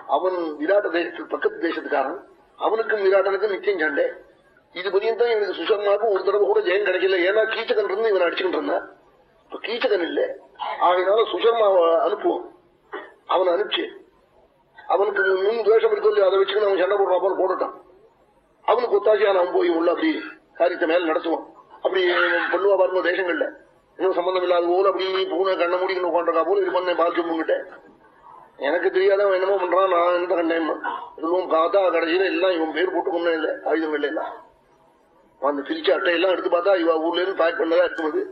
S1: அவன் விராட்ட தேசத்துக்கு பக்கத்து தேசத்துக்காரன் அவனுக்கும் விராட்டனுக்கும் நிச்சயம் சண்டை. இது பரியந்தம் எனக்கு சுஷர்மாவுக்கு ஒரு தடவை கூட ஜெயம் கிடைக்கல. ஏன்னா கீச்சகன் இருந்து இவன் அடிச்சுக்கிட்டு இருந்தான். இப்ப கீச்சகன் இல்ல. ஆகையினால சுஷர்மாவை அனுப்புவோம். அவனை அனுப்பிச்சு. அவனுக்கு முன் துவேஷம் இருக்கோ இல்லையோ? அதை வச்சுக்கணும் அவன் சண்டை போடுறா போல போடட்டான் அவனுக்கு ஒத்தாசியான அவன் போய் உள்ள அப்படி காரியத்தை மேல நடத்துவான். அப்படி பண்ணுவா பாருங்க தேசங்கள்ல. இன்னும் சம்பந்தம் இல்லாத போல அப்படி பூனை கண்ண மூடிக்கணும் உட்காந்துருக்கா போல இது பண்ணேன் பால்ச்சு எனக்கு தெரியாதவன் என்னமோ பண்றான் நான் என்ன கண்டேன் என்னமோ பார்த்தா கடைசியில எல்லாம் இவன் பேர் போட்டு கொண்டேன் இல்லை. ஆயுதம் இல்லை அந்த பிரிச்ச அட்டையெல்லாம் எடுத்து பார்த்தா இவ ஊர்ல இருந்து பேக் பண்ணதா எடுத்துவது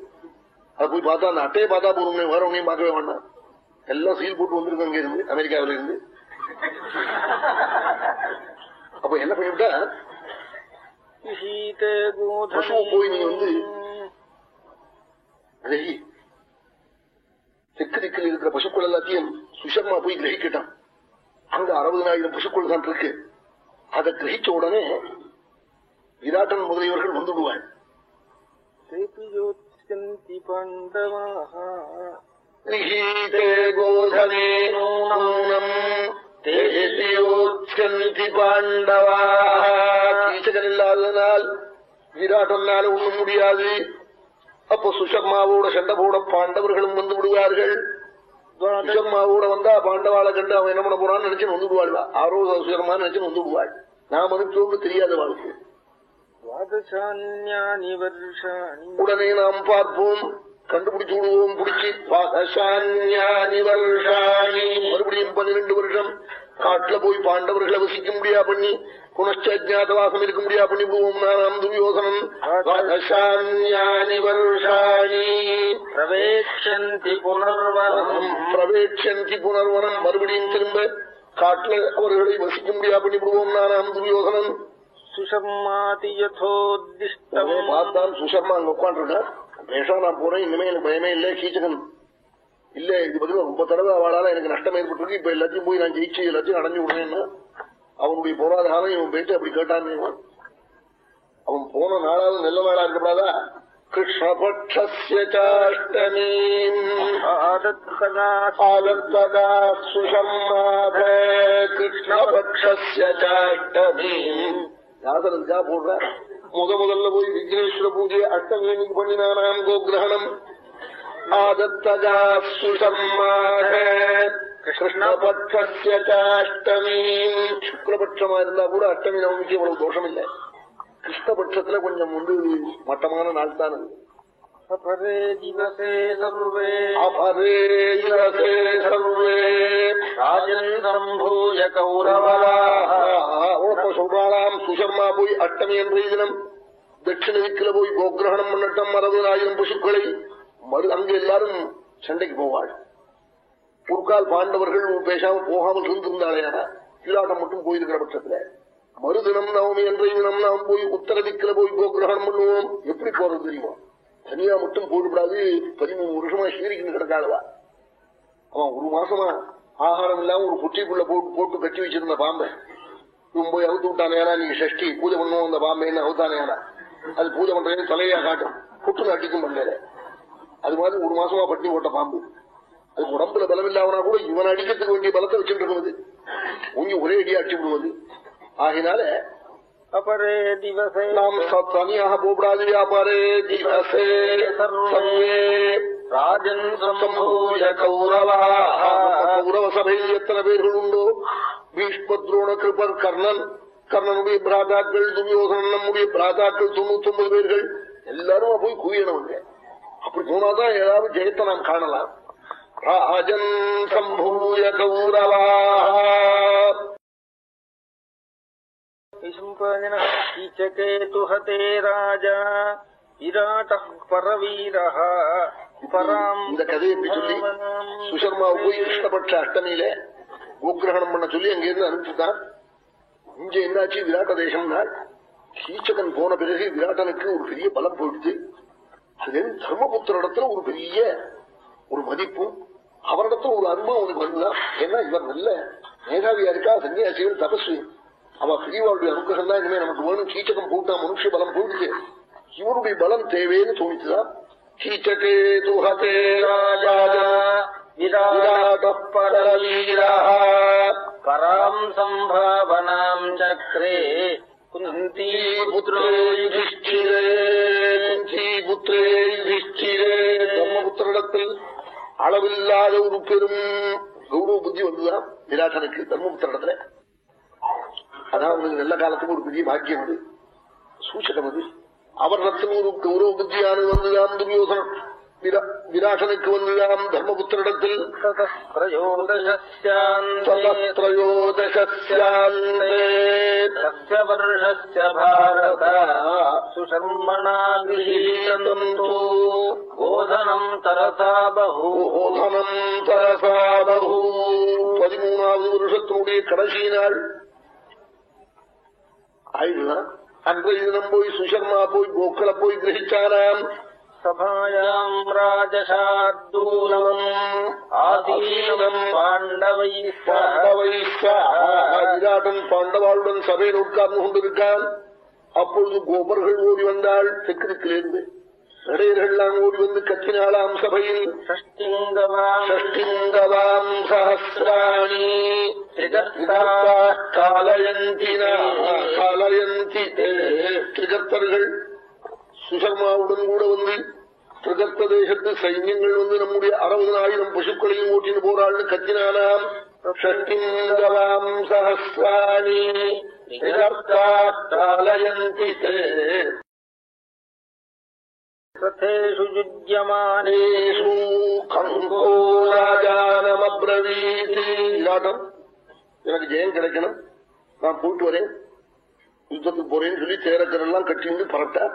S1: அது போய் பார்த்தா அந்த அட்டையை பார்த்தா போறவங்களையும் வரவங்களையும் பார்க்கவே வேண்டாம். எல்லாம் சீல் போட்டு வந்திருக்காங்க இருந்து அமெரிக்காவில இருந்து. அப்ப என்ன பண்ணிவிட்டா? பசு போய் நீ வந்து தெற்கு திக்கில் இருக்கிற பசுக்கள் எல்லாத்தையும் சுஷர்மா போய் கிரகிக்கிட்டான் அங்க அறுபதனாயிரம் பசுக்கள் தான் இருக்கு. அதை கிரகிச்ச உடனே விராட்டன் முதலியவர்கள் வந்துடுவாள் பாண்டவாச்சகன் இல்லாததனால் விராட்டனால ஒண்ணும் முடியாது. அப்போ சுஷர்மாவோட சண்டை போட பாண்டவர்களும் வந்து விடுவார்கள். சுஷர்மாவோட வந்தா பாண்டவாளை கண்டு அவன் என்ன பண்ண போறான்னு நினைச்சு வந்து விடுவாள். ஆரோ சுஷர்மா நினைச்சு வந்து விடுவாள். நான் மனுத்தோம்னு தெரியாத வாழ்க்கை. உடனே நாம் பார்ப்போம். கண்டுபிடிச்சு விடுவோம் பிடிச்சி. மறுபடியும் பன்னிரண்டு வருஷம். காட்டுல போய் பாண்டவர்களை வசிக்க முடியா பண்ணி? புனச்ச அஜாதவாசம் இருக்க முடியா பண்ணி? போவோம் நாம் துரியோசனன்
S2: பிரவேட்சந்தி புனர்வனம்
S1: பிரவேட்சந்தி புனர்வனம் மறுபடியும் திரும்ப காட்டுல அவர்களை வசிக்க முடியா பண்ணி? விடுவோம் நாம் துரியோசனன் சுஷர்மாதி யதோதிஷ்டம் அங்க உட்காந்துருக்கான் மேஷா நான் போறேன் இனிமே எனக்கு பயமே இல்லை கீச்சகன். இல்ல இது பதில் ரொம்ப தடவை அவளால எனக்கு நஷ்டம் ஏற்பட்டிருக்கு. இப்ப எல்லாத்தையும் போய் நான் ஜெயிச்சு எல்லாத்தையும் அடைஞ்சு விடுறேன்னு அவனுடைய போராத காலம் இவன் பேச்சு அப்படி கேட்டான் அவன் போன நாளாவது நல்ல நாளா இருக்கப்படாதா கிருஷ்ணபட்சமீம் யாசனத்துக்காக போடுற? முத முதல்ல போய் விக்னேஸ்வர பூஜை அஷ்டமி அன்னைக்கு பண்ணினானாம் கோகிரகணம். ஆதத்ததா சுஷம்மாத கிருஷ்ணபட்சமீ சுக்லபட்சமா இருந்தா கூட அஷ்டமி நவமிக்கு இவ்வளவு தோஷம் இல்லை கிருஷ்ணபட்சத்துல கொஞ்சம் வந்து மட்டமான நாள் தான்
S2: अपरे दिवसे सर्वे
S1: அபரே இரசே சர்வே
S2: राजन् सम्भूय कौरवाः
S1: உனக்கு சொல்றாளாம் சுஷர்மா போய் அஷ்டமி என்ற தினம் தட்சிண திக்கில போய் கோகிரகணம் பண்ணட்டம் அறுபதாயிரம் பசுக்களை மறு அங்க எல்லாரும் சண்டைக்கு போவாள் ஒரு கால் பாண்டவர்கள் பேசாம போகாமல் இருந்திருந்தாளேனா கீழாட்டம் மட்டும் போயிருக்கிற பட்சத்துல மறுதினம் நவமி என்ற தினம் நாம் போய் உத்தர திக்கில போய் கோகிரகணம் பண்ணுவோம் எப்படி போறது தெரியுமா தனியா மட்டும் போயிடக்கூடாது பதிமூணு வருஷமா சீரிக்கிட்டு கிடக்காளவா? அவன் ஒரு மாசமா ஆகாரம் இல்லாம ஒரு குட்டிக்குள்ள போட்டு போட்டு கட்டி வச்சிருந்த பாம்பை. இவன் போய் அவுத்து விட்டானேனா நீங்க ஷஷ்டி பூஜை பண்ணுவோம் அந்த பாம்பேன்னு அவுத்தானேனா அது பூஜை பண்றேன்னு தலையா காட்டும். புட்டு அடிக்கும் பண்ணல அது மாதிரி ஒரு மாசமா பட்டி போட்ட பாம்பு. அது உடம்புல பலம் இல்லாமனா கூட இவன் அடிக்கிறதுக்கு வேண்டிய பலத்தை வச்சுட்டு இருக்கிறது உங்க ஒரே அடியா அடிச்சு விடுவது. ஆகினால અપરે દિવસે નામ સત્સન્યા બોબડાજી અપરે
S2: દિવસે સર્વે
S1: રાજન
S2: સંભૂય
S1: કૌરવા કૌરવ સભയിൽ എത്ര പേരുണ്ടോ ഭീഷ്മദ്രോണ കൃപർ കർണൻ കർണനുடைய பிராதாக்கள் துரியோசனன் நம்முடைய பிராதாக்கள் தொண்ணூத்தி ஒன்பது பேர்கள் எல்லாரும் போய் குவியணவங்க அப்படி போனாதான் ஏதாவது ஜெயத்தை நாம் காணலாம் ராஜன் சம்பூய கௌரவா
S2: विशम्पजनः कीचकेतु हते राजा विराटः परवीरः पराम्
S1: இந்த கதையை இப்படி சொல்லி சுஷர்மாவை போய் கிருஷ்ணபட்ச அஷ்டமியில கோகிரகணம் பண்ண சொல்லி அங்கிருந்து அனுப்பிச்சுட்டான் இங்க என்னாச்சு விராட்ட தேசம்னா கீச்சகன் போன பிறகு விராட்டனுக்கு ஒரு பெரிய பலம் போயிடுச்சு அது தர்மபுத்திர இடத்துல ஒரு பெரிய ஒரு மதிப்பும் அவரிடத்துல ஒரு அன்பும் அவனுக்கு வந்துதான் ஏன்னா இவர் நல்ல மேதாவியா இருக்கா சன்னியாசிகள் தபஸ்வி அவ பெரியவாளுடைய அனுகிரகம் தான் இனிமே நமக்கு வேணும். கீச்சகம் போட்டா மனுஷ பலம் போயிடுச்சு. இவருடைய பலம் தேவைன்னு தோணிச்சுதான் கீச்சகே துஹதே ராஜா.
S2: பராம் சம்பாவனாம் சக்கரே குந்தி புத்திரே யுதிஷ்டிரே. குந்தி
S1: புத்திரே யுதிஷ்டிரே. தர்மபுத்திரிடத்தில் அளவில்லாத ஒரு பெரும் கௌரவ புத்தி வந்துதான் நிராசனுக்கு தர்மபுத்திரிடத்துல அதான் அவனுக்கு நல்ல காலத்துக்கு ஒரு பெரிய பாக்கியம் அது. சூச்சகம் அது. அவரிடத்தில் ஒரு கௌரவ புத்தியான வந்துதான் துரியோசனம் விராசனுக்கு வந்துதான் தர்மபுத்திரிடத்தில் கோதனம் தரசா பகு பதிமூணாவது வருஷத்தினுடைய கடைசி நாள் ஆயிடுனா அன்றைய தினம் போய் சுஷர்மா போய் கோக்களை போய்
S2: கிரகிச்சானாம் சபாயாம் ராஜசார்தூலமம் ஆசீனம்
S1: பாண்டவைராட்டன் பாண்டவாளுடன் சபையில் உட்கார்ந்து கொண்டிருக்கான் அப்பொழுது கோபர்கள் ஓடி வந்தாள் தெற்கு திக்கிலிருந்து இடையர்கள்லாம் ஓடி வந்து கத்தினாலாம் சபையில். ஷஷ்டிங்கவாம். சஹசிராணி. காலயந்தி திரிகர்த்தர்கள் சுசர்மாவுடன் கூட வந்து திரிகர்த்த தேசத்து சைன்யங்கள் வந்து நம்முடைய அறுபதனாயிரம் பசுக்களையும் ஓட்டின்னு போறாள்னு கத்தினாலாம். ஷஷ்டிங்கவாம் சஹசிராணி. காலயந்தி
S2: ரதேஷு
S1: யுஜமானேஷு கங்கோ ராஜானமப்ரவீதி எனக்கு ஜெயம் கிடைக்கணும். நான் போயிட்டு வரேன். யுத்தத்துக்கு போறேன்னு சொல்லி சேரக்கரெல்லாம் கட்டிந்து பரட்டார்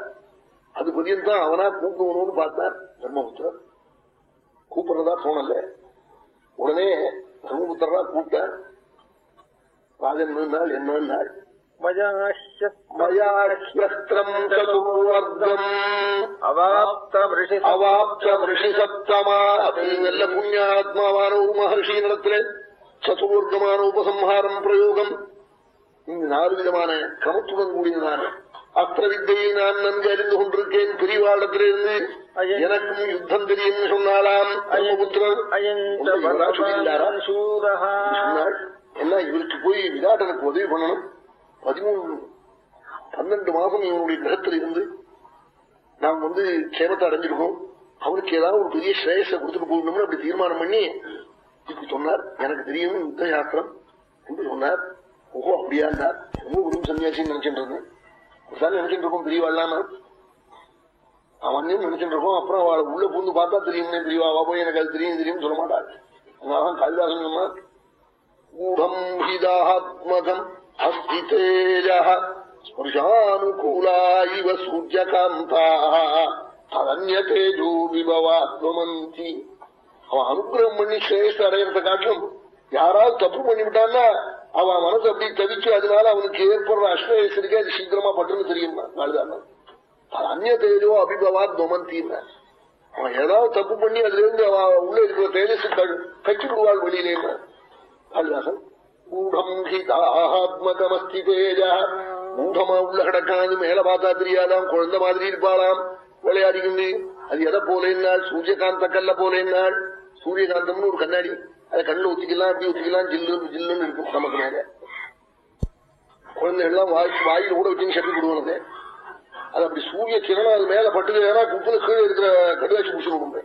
S1: அது பதியம் தான் அவனா கூப்பிடுவனு பார்த்தார் தர்மபுத்திரர். கூப்பிடுறதா தோணல. உடனே தர்மபுத்திரா கூப்பிட்டார். ராஜன் நாள் என்ன நாள் நல்ல புண்ணியாத்மாவான ஒரு மகர்ஷி நடத்திலே சதுர்கமான உபசம்ஹாரம் பிரயோகம் நாலு விதமான கமத்துடன் கூடியதான அஸ்திர வித்தையை நான் நன்கு அறிந்து கொண்டிருக்கேன் பெரியவாடத்திலிருந்து எனக்கும் யுத்தம் தெரியும் சொன்னாலாம்
S2: அயமுத்திரன்
S1: சொன்னாள் எல்லாம் இவருக்கு போய் விராட்டனுக்கு உதவி பண்ணணும் பதிமூணு பன்னெண்டு மாசம் இவனுடைய கிரகத்தில் இருந்து நாம் வந்து க்ஷேமத்தை அடைஞ்சிருக்கோம். அவனுக்கு ஏதாவது ஒரு பெரிய ஸ்ரேயஸை கொடுத்துட்டு போகணும்னு அப்படி தீர்மானம் பண்ணி இப்படி சொன்னார். எனக்கு தெரியும் யுத்த சாஸ்திரம் என்று சொன்னார். ஓஹோ அப்படியா இருந்தார் ரொம்ப குரு சன்னியாசின்னு நினைச்சுட்டு இருந்தேன். ஒரு சாரி நினைச்சுட்டு இருக்கோம் அவனையும் நினைச்சுட்டு இருக்கோம். அப்புறம் அவளை உள்ள பூந்து பார்த்தா தெரியும்னே தெரியவாவா போய் எனக்கு அது தெரியும் தெரியும் சொல்ல மாட்டாள். அதனாலதான் காளிதாசன் சொன்னார் ஊடம் ஹிதாத்மகம் స్పృశానుకూలాయ సూర్యకాంతా తదన్యతేజో విభవాత్మమంతి அவன் அனுகிரகம் பண்ணி சிரேஷ்ட அடையிறத காட்டிலும் யாராவது தப்பு பண்ணிவிட்டான்னா அவன் மனசு அப்படி தவிச்சு அதனால அவனுக்கு ஏற்படுற அஷ்டேசரிக்கே அது சீக்கிரமா பட்டுன்னு தெரியும். அந்நிய தேஜோ அபிபவா துவமந்தின் அவன் ஏதாவது தப்பு பண்ணி அதுல இருந்து அவன் உள்ள இருக்கிற தேஜஸ் கட்சி விடுவாள் வெளியிலேன்னு. மூடம் மூடமா உள்ள கிடக்காது மேல பார்த்தா தெரியாதாம் குழந்தை மாதிரி இருப்பாளாம் விளையாடிக்கிண்டு அது எதை போலேன்னாள் சூரியகாந்த கல்ல போல என்னால் சூரியகாந்தம்னு ஒரு கண்ணாடி அதை கண்ணு ஊத்திக்கலாம் அப்படி ஊத்திக்கலாம் ஜில்லு ஜில்லுன்னு இருக்கும் நமக்கு மேல குழந்தைகள்லாம் வாய் வாயில் கூட வச்சுன்னு சட்டி விடுவானது அது அப்படி சூரிய கிரணம் அது மேல பட்டுது ஏன்னா குப்புல கீழே இருக்கிற கடுதாச்சி பிடிச்சு விடுங்க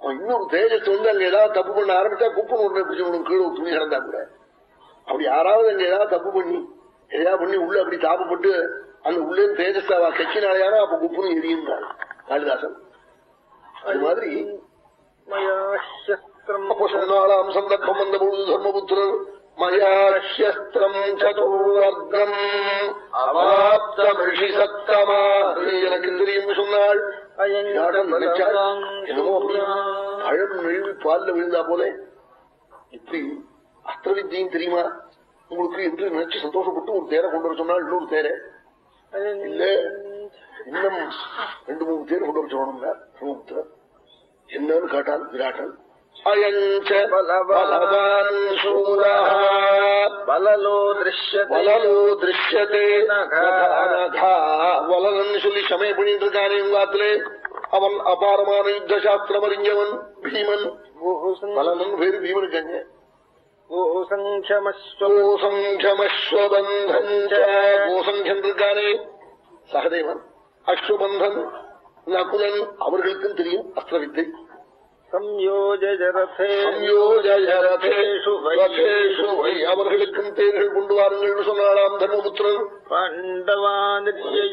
S1: அவன் இன்னொரு தேஜஸ் வந்து அங்க ஏதாவது தப்பு பண்ண ஆரம்பிச்சா குப்பன் உடனே பிடிச்சு விடும் கீழே துணி கிடந்தா கூட அப்படி யாராவது அங்க ஏதாவது தப்பு பண்ணி எதையாவது பண்ணி உள்ள அப்படி தாப்பப்பட்டு அந்த உள்ளே தேஜஸ் அவ கட்சினாலையானா அப்ப குப்புன்னு எரியுன்றாள் காளிதாசன். அது மாதிரி அப்போ சொன்னாலாம் சந்தர்ப்பம் வந்த பொழுது தர்மபுத்திரர் எனக்கு தெரியும் சொன்னாள் நினைச்சாள் என்னமோ பழம் நழுவி பால்ல விழுந்தா போல. இப்படி அஸ்திர வித்தியும் தெரியுமா? உங்களுக்கு என்று நினைச்சு சந்தோஷப்பட்டு ஒரு தேரை கொண்டு வர சொன்னால் இன்னொரு தேரை? இல்ல. இன்னும் ரெண்டு மூணு தேர் கொண்டு வர சொல்லணும்னா சமுத்திரர் என்னன்னு காட்டான் விராட்டன். சொல்லி சமயம் பண்ணிட்டு இருக்கானே உங்காத்திலே அவன் அபாரமான யுத்த சாஸ்திரம் அறிஞ்சவன் பீமன். வலலன் பேரு கோசங்கன் இருக்கானே சகதேவன் அஸ்வபந்தன் நகுலன் அவர்களுக்கும் தெரியும் அஸ்திர வித்தை. அவர்களுக்கும் தேர்கள் கொண்டு வாருங்கள் சொன்னாலாம் தர்மபுத்திரர்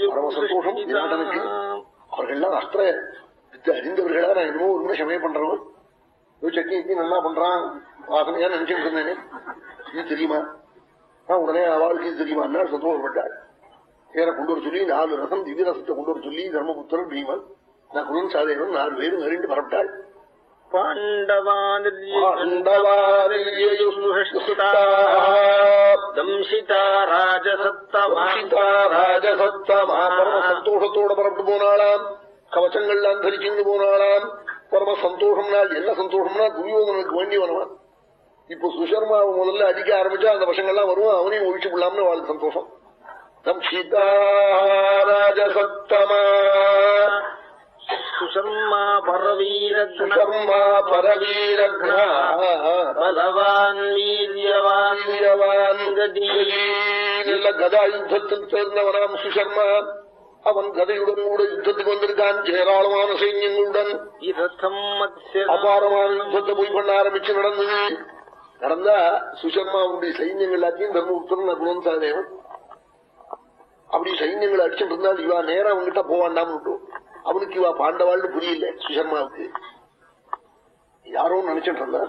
S1: பரம சந்தோஷம். அவர்கள்லாம் அஸ்திர வித்தை அறிந்தவர்களா நான் என்னமோ ஒரு முறை சமயம் பண்றவன் சட்னி நல்லா பண்றான் வாசனையா நினைச்சுட்டு இருந்தேனே இது தெரியுமா நான் உடனே அவளுக்கு தெரியுமா சந்தோஷப்பட்டாள் பேரை கொண்டு வர சொல்லி நாலு ரசம் திவ்ய ரசத்தை கொண்டு வர சொல்லி தர்மபுத்திரன் பீமன் நான் குருன் சாதேவன் நாலு பேரும் அறிந்து பரப்பிட்டாள் சந்தோஷத்தோட பரப்பிட்டு போனாளாம் கவச்சங்கள்லாம் தரிச்சுட்டு போனாளாம் பரம சந்தோஷம் நாள் என்ன சந்தோஷம்னா துரியோதனுக்கு வேண்டி வருவான் இப்போ சுஷர்மா முதல்ல அடிக்க ஆரம்பிச்சா அந்த பசங்கள்லாம் வருவான் அவனையும் ஒழிச்சு விடலாம்னு வாழ்க்கை சந்தோஷம். தம் சீதா ராஜசத்தமா
S2: சுஷர்மா பரவீரக்ன
S1: சுஷர்மா பரவீரக்னா
S2: பலவான் வீரியவான்.
S1: வீரவான் நல்ல கதா யுத்தத்தில் சேர்ந்தவனாம் சுஷர்மா. அவன் கதையுடன் கூட யுத்தத்துக்கு வந்திருக்கான். ஏராளமான சைன்யங்களுடன். அபாரமான யுத்தத்தை போய் பண்ண ஆரம்பிச்சு நடந்தது. நடந்தா சுஷர்மாவுடைய சைன்யங்கள் எல்லாத்தையும் தர்மபுத்திரன் நகுலன் சகதேவன் அப்படி சைன்யங்களை அடிச்சுட்டு இருந்தால் இவா நேரம் அவன்கிட்ட போவாண்டாம் அவனுக்கு இவா பாண்டவாள்னு புரியல சுஷர்மாவுக்கு யாரோ நினைச்சிட்டு இருந்தா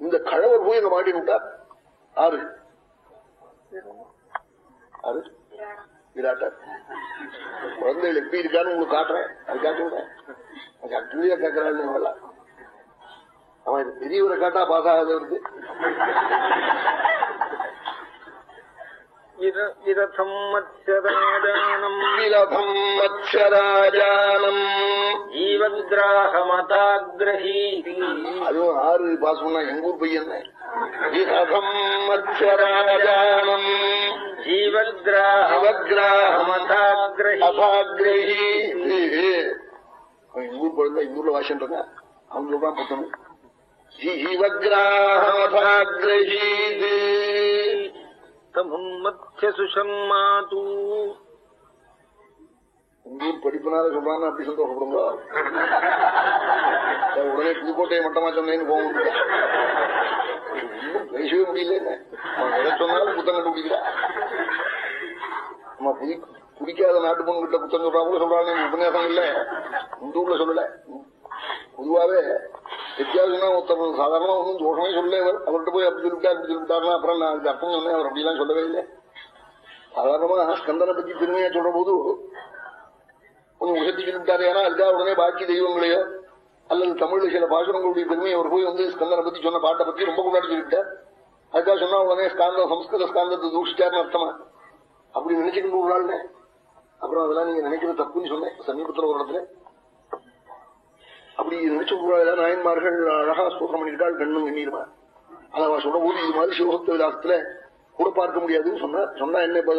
S1: இந்த கழவர் போய் அங்க மாட்டி விட்டா? ஆறு ஆறு விராட்டார் குழந்தைகள் எப்படி இருக்கான்னு உங்களுக்கு காட்டுறேன். அது காட்டுறேன். அது அக்னியா கேட்கறான்னு அவன் இது பெரியவரை காட்டா பாஸ்
S2: இரதம் மத்யராஜானம்
S1: விரதம் மத்சராஜானம்
S2: ஜீவத்ராகமதாகிரஹீதி
S1: அதுவும் ஆறு பாஸ் பண்ணா எங்க ஊர் பையன் விரதம் மத்சராஜானம்
S2: ஜீவத்ராகமதாகிரஹீதி
S1: அபாகிரகி எங்க ஊர் எங்க ஊர்ல வாசம் இருக்கா அவங்களோட தான் புத்தணும் ஜீவகிராகிரகீது
S2: தமுன்மத்ய சுஷம்மா தூ
S1: உங்க ஊர் படிப்புனால சொல்றான்னு அப்படி சந்தோஷப்படுங்க உடனே புதுக்கோட்டையை மட்டமா சொன்னேன்னு போக முடியல ஒன்றும் பேசவே முடியல. எதை சொன்னாலும் புத்தம் கண்டுபிடிக்கிறா. நம்ம புதி குடிக்காத நாட்டு பொண்ணு கிட்ட புத்தம் சொல்றா கூட சொல்றாங்க உபன்யாசம் இல்ல. இந்த ஊர்ல சொல்லல. பொதுவாவே வித்தியாசம்னா ஒருத்தர் சாதாரண ஒன்றும் தோஷமே சொல்லல அவர் அவர்கிட்ட போய் அப்படி சொல்லிவிட்டா அப்படி சொல்லிவிட்டாருன்னா அப்புறம் நான் அதுக்கு அர்த்தம் சொன்னேன் அவர் அப்படிலாம் சொல்லவே இல்லை. சாதாரணமா ஸ்கந்தனை பத்தி பெருமையா சொல்ற போது கொஞ்சம் உசத்தி சொல்லிவிட்டாரு ஏன்னா அதுக்காக உடனே பாக்கி தெய்வங்களையோ அல்லது தமிழ்ல சில பாசுரங்களுடைய பெருமையை அவர் போய் வந்து ஸ்கந்தனை பத்தி சொன்ன பாட்டை பத்தி ரொம்ப கொண்டாடி சொல்லிவிட்டார் அதுக்காக சொன்னா உடனே ஸ்காந்தம் சம்ஸ்கிருத ஸ்காந்தத்தை தூஷிச்சாருன்னு அர்த்தமா. அப்படி நினைச்சுக்கிட்டு ஒரு நாள் அப்புறம் அதெல்லாம் நீங்க நினைக்கிற தப்புன்னு சொன்னேன் சமீபத்தில் ஒரு இடத்துல. அப்படி நினைச்சு விடுறாள் நாயன்மார்கள் அழகா ஸ்தோத்திரம் பண்ணிக்கிட்டால் கண்ணும் கண்ணீருமா? அதை அவன் போது இது மாதிரி சிவபக்த விலாசத்துல கூட பார்க்க முடியாதுன்னு சொன்னா சொன்னா என்ன இப்ப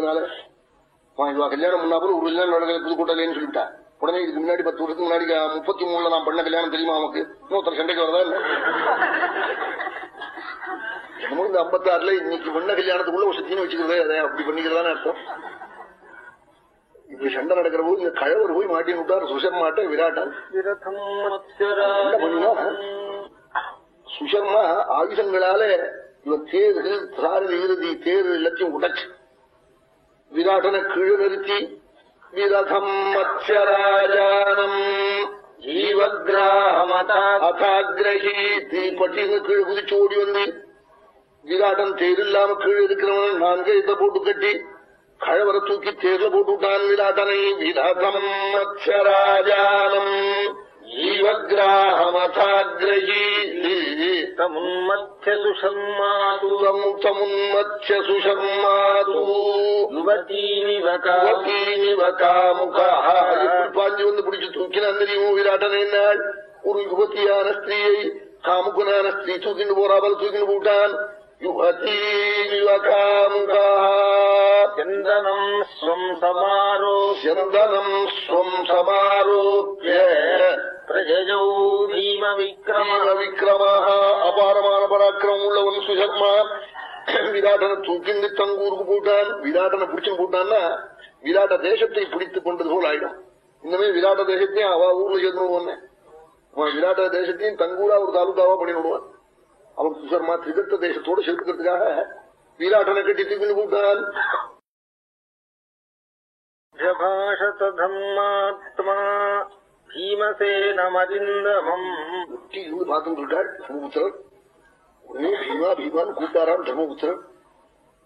S1: இவா கல்யாணம் பண்ணாப்புல ஒரு கல்யாணம் நடக்கல புதுக்கோட்டையிலேன்னு சொல்லிட்டா உடனே இதுக்கு முன்னாடி பத்து வருஷத்துக்கு முன்னாடி முப்பத்தி மூணுல நான் பண்ண கல்யாணம் தெரியுமா அவனுக்கு இன்னொருத்தர் சண்டைக்கு வரதா இல்ல என்னமோ இந்த ஐம்பத்தாறுல இன்னைக்கு பண்ண கல்யாணத்துக்குள்ள ஒரு சத்தியம் வச்சுக்கிறதே அதை அப்படி பண்ணிக்கிறதான்னு அர்த்தம். இப்படி சண்டை நடக்கிற போது இந்த கழவர் போய் மாட்டி விட்டார் சுஷர்மாட்ட பண்ணுனா சுஷர்மா ஆயுதங்களால இவன் தேர் சாரதி இறுதி தேர் எல்லாத்தையும் உடைச்சு விராட்டனை கீழே நிறுத்தி விரதம் மத்யராஜானம் அதாகிரகி தீப்பட்டின்னு கீழே குதிச்சு ஓடி வந்து விராட்டன் தேர் இல்லாம கீழே இருக்கிறவன் நான்கு இதை போட்டு கட்டி கழவரை தூக்கி தேர்ல
S2: போட்டுட்டான்
S1: விராதனை விததம்
S2: மத்சராஜானம்
S1: பாஞ்சு வந்து பிடிச்சு தூக்கினான் தெரியுமோ விராட்டன் என்னால் ஒரு யுகத்தியான ஸ்திரீயை காமுகனான ஸ்திரீ தூக்கிண்டு போறாமல் தூக்கிண்டு போட்டான்
S2: யுவதீவிவகாந்தனம் ஸ்வம் சமாரோ
S1: சந்தனம் ஸ்வம் சமாரோப்பிய
S2: பிரஜௌ பீம விக்ரம
S1: விக்ரமாக அபாரமான பராக்கிரமம் உள்ளவன் சுசர்மா விராட்டனை தூக்கிண்டு தங்கூருக்கு போட்டான்। விராட்டனை பிடிச்சுன்னு போட்டான்னா விராட்ட தேசத்தை பிடித்துக் கொண்டது போல் ஆயிடும். இந்தமே விராட்ட தேசத்தையும் அவ ஊர்ல சேர்ந்து விடுவான் விராட்ட தேசத்தையும் தங்கூரா ஒரு தாலுகாவா பண்ணி விடுவான் அவன் சுசர்மா திரிகத்த தேசத்தோடு சேர்த்துக்கிறதுக்காக வீராட்டனை கட்டி
S2: தூக்கின்னு கூட்டால்
S1: ஒட்டி இருந்து பார்த்துட்டு இருக்காள் தர்மபுத்திரன் உடனே பீமா பீமான் கூட்டாராம் தர்மபுத்திரன்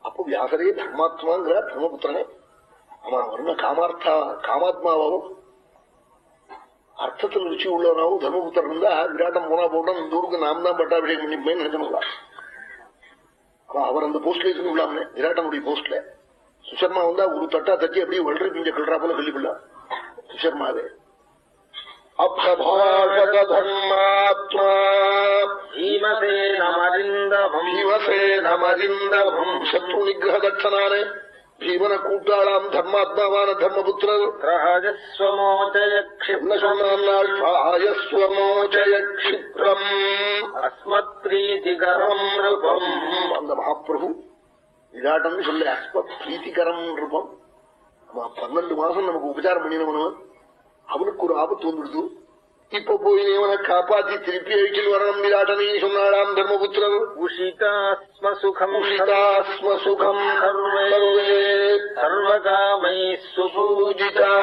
S1: அப்போ வியாசரே தர்மாத்மாங்கிறார் தர்மபுத்திரனே. அவன் வருண காமார்த்தா காமாத்மாவும் அர்த்தத்தில் ருச்சி உள்ளவனாவும் தர்மபுத்தர் இருந்தா விராட்டம் போனா போட்டோம் இந்த ஊருக்கு நாம் தான் பட்டாபிஷேகம் பண்ணிப்பேன்னு நினைக்கணுங்களா அவர் அந்த போஸ்ட்ல இருக்கணுங்களாம்னே விராட்டமுடைய போஸ்ட்ல சுஷர்மா வந்தா ஒரு தட்டா தட்டி அப்படியே வளரு பிஞ்ச கல்றா போல கல்லிவிடலாம் சுஷர்மாவே அப்ரபாஷதர்மாத்மாசே சத்ரு நிகிரகத்தனானே பீமனை கூட்டாளாம் தர்மாத்மாவான
S2: தர்மபுத்திரர்
S1: என்ன சொன்னாள் ஸ்வாயஸ்வமோச்சயக்ஷிப்ரம் அஸ்மத்
S2: பிரீதிகரம் ரூபம்
S1: அந்த மகாபிரபு விராட்டம் சொல்ல அஸ்மத் பிரீதிகரம் ரூபம் பன்னெண்டு மாசம் நமக்கு உபச்சாரம் பண்ணினவனவன் அவனுக்கு ஒரு ஆபத்து வந்துடுது இப்ப போய் நீ அவனை காப்பாத்தி திருப்பி அழிச்சில் வரணும் விராட்டனை
S2: சொன்னாடாம் தர்மபுத்திரன்
S1: உஷிதாஸ்ம சுகம் உஷிதாஸ்ம
S2: சுகம் சர்வகாமை
S1: சுபூஜிதா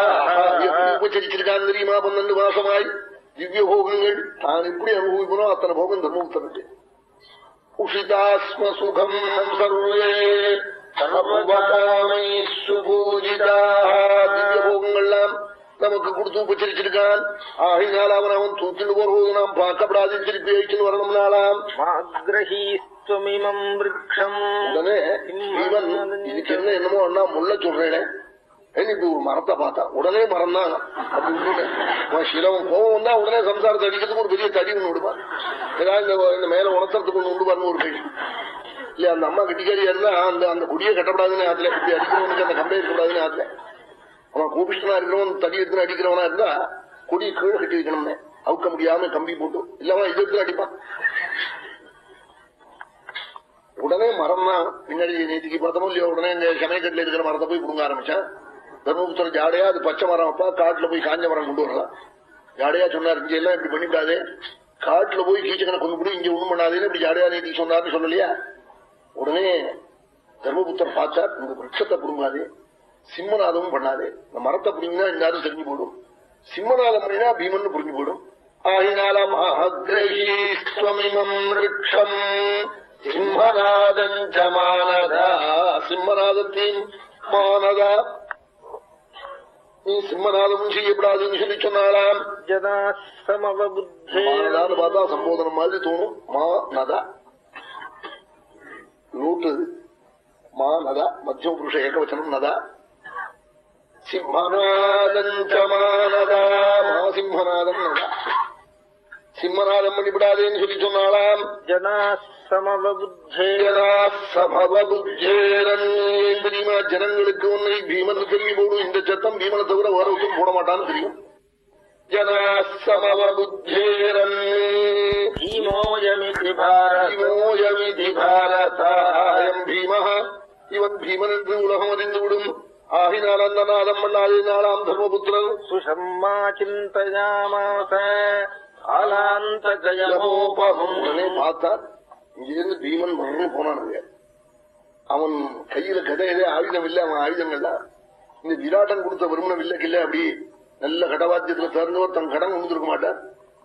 S1: உபச்சரிச்சிருக்கான் தெரியுமா பன்னெண்டு மாசமாய் திவ்ய போகங்கள் தான் எப்படி அனுபவிக்கணும் அத்தனை போகம் தர்மபுத்திரனுக்கு உஷிதாஸ்ம சர்வகாமை சுபூஜிதா திவ்ய போகங்கள்லாம் நமக்கு கொடுத்து உபச்சரிச்சிருக்கான். ஆகையினால் அவன் அவன் தூக்கிட்டு போறது நாம் பார்க்கப்படாது திருப்பி அழிச்சுன்னு வரணும்னாலாம் என்ன என்னமோ அண்ணா முல்ல சொல்றேனே. இப்படி ஒரு மரத்தை பார்த்தா உடனே மரம் தான் அப்படி விட்டுட்டேன் சிலவன் கோவம் வந்தா உடனே சம்சாரத்தை அடிக்கிறதுக்கு ஒரு பெரிய தடி ஒண்ணு விடுவான். மேல உணர்த்துறதுக்கு ஒண்ணு விடுவார்னு ஒரு கழி இல்லையா அந்த அம்மா கட்டிக்காரியா இருந்தா அந்த அந்த குடியை கட்டப்படாதுன்னு ஆத்துல இப்படி அடிக்கணும்னு அந்த கம்பெனி இருக்கக்கூடாதுன்னு ஆத்துல. அவன் கோபிஷ்டனா இருக்கிறவன் தடி எடுத்து அடிக்கிறவனா இருந்தா கொடி கீழே கட்டி வைக்கணும்னு. அவுக்க முடியாம கம்பி போட்டு. இல்லவன் இது எடுத்து அடிப்பான். உடனே மரம் தான் பின்னாடி நேற்றுக்கு பார்த்தோமோ இல்லையோ உடனே இந்த சமயக்கட்டில இருக்கிற மரத்தை போய் கொடுங்க ஆரம்பிச்சான். தர்மபுத்திரம் ஜாடையா அது பச்சை மரம் அப்பா காட்டுல போய் காஞ்ச மரம் கொண்டு வரலாம். ஜாடையா சொன்னார் இங்க எல்லாம் இப்படி பண்ணிவிடாதே. காட்டுல போய் கீச்சக்கனை கொண்டு போய் இங்க ஒண்ணும் பண்ணாதேன்னு இப்படி ஜாடையா நேற்றுக்கு சொன்னார்னு சொல்லலையா? உடனே தர்மபுத்தர் பார்த்தா இந்த விரட்சத்தை கொடுங்காதே சிம்மநாதமும் பண்ணாதே. இந்த மரத்தை புரிஞ்சுனா எல்லாரும் தெரிஞ்சு போடும். சிம்மநாதம் பண்ணினா பீமன் புரிஞ்சு போடும். ஆயினாலாம் ரிக்ஷம் சிம்மநாதம் மானதா சிம்மநாதத்தின் மானதா. நீ சிம்மநாதம் செய்யப்படாதுன்னு சொல்லி சொன்னாலாம்.
S2: ஜதா
S1: சமவபுத்தேன்னு பார்த்தா சம்போதனம் மாதிரி தோணும். மா நதா லோட்டு மா நதா மத்தியம் புருஷ ஏகவச்சனம் நதா. சிம்மநாதம் சிம்மநாதம் பண்ணிவிடாதேன்னு சொல்லி சொன்னாலாம்
S2: ஜனா
S1: தெரியுமா? ஜனங்களுக்கு உன்னை பீமன் சொல்லி போடும் இந்த சத்தம் பீமனை தவிர வேற ஒன்றும் போட மாட்டான்னு தெரியும். ஜனசமபுத்தேரன் பீமன் என்று உலகம் அறிந்துவிடும். ആഹിനാൽ
S2: അന്നനാഥം മണ്ണാലിനാലാം ധർമ്മപുത്രൻ.
S1: സുഷമ്മാ ചിന്തയാമാസ. இங்கிருந்து பீமன் மரணு போனான் அவன் கையில கதையிலே ஆயுதம் இல்ல அவன் ஆயுதம் இல்ல இந்த விராட்டம் கொடுத்த வருமணம் இல்லக்கில்ல அப்படி நல்ல கடவாத்தியத்துல சேர்ந்தவர் தன் கடன் உந்துருக்க மாட்டான்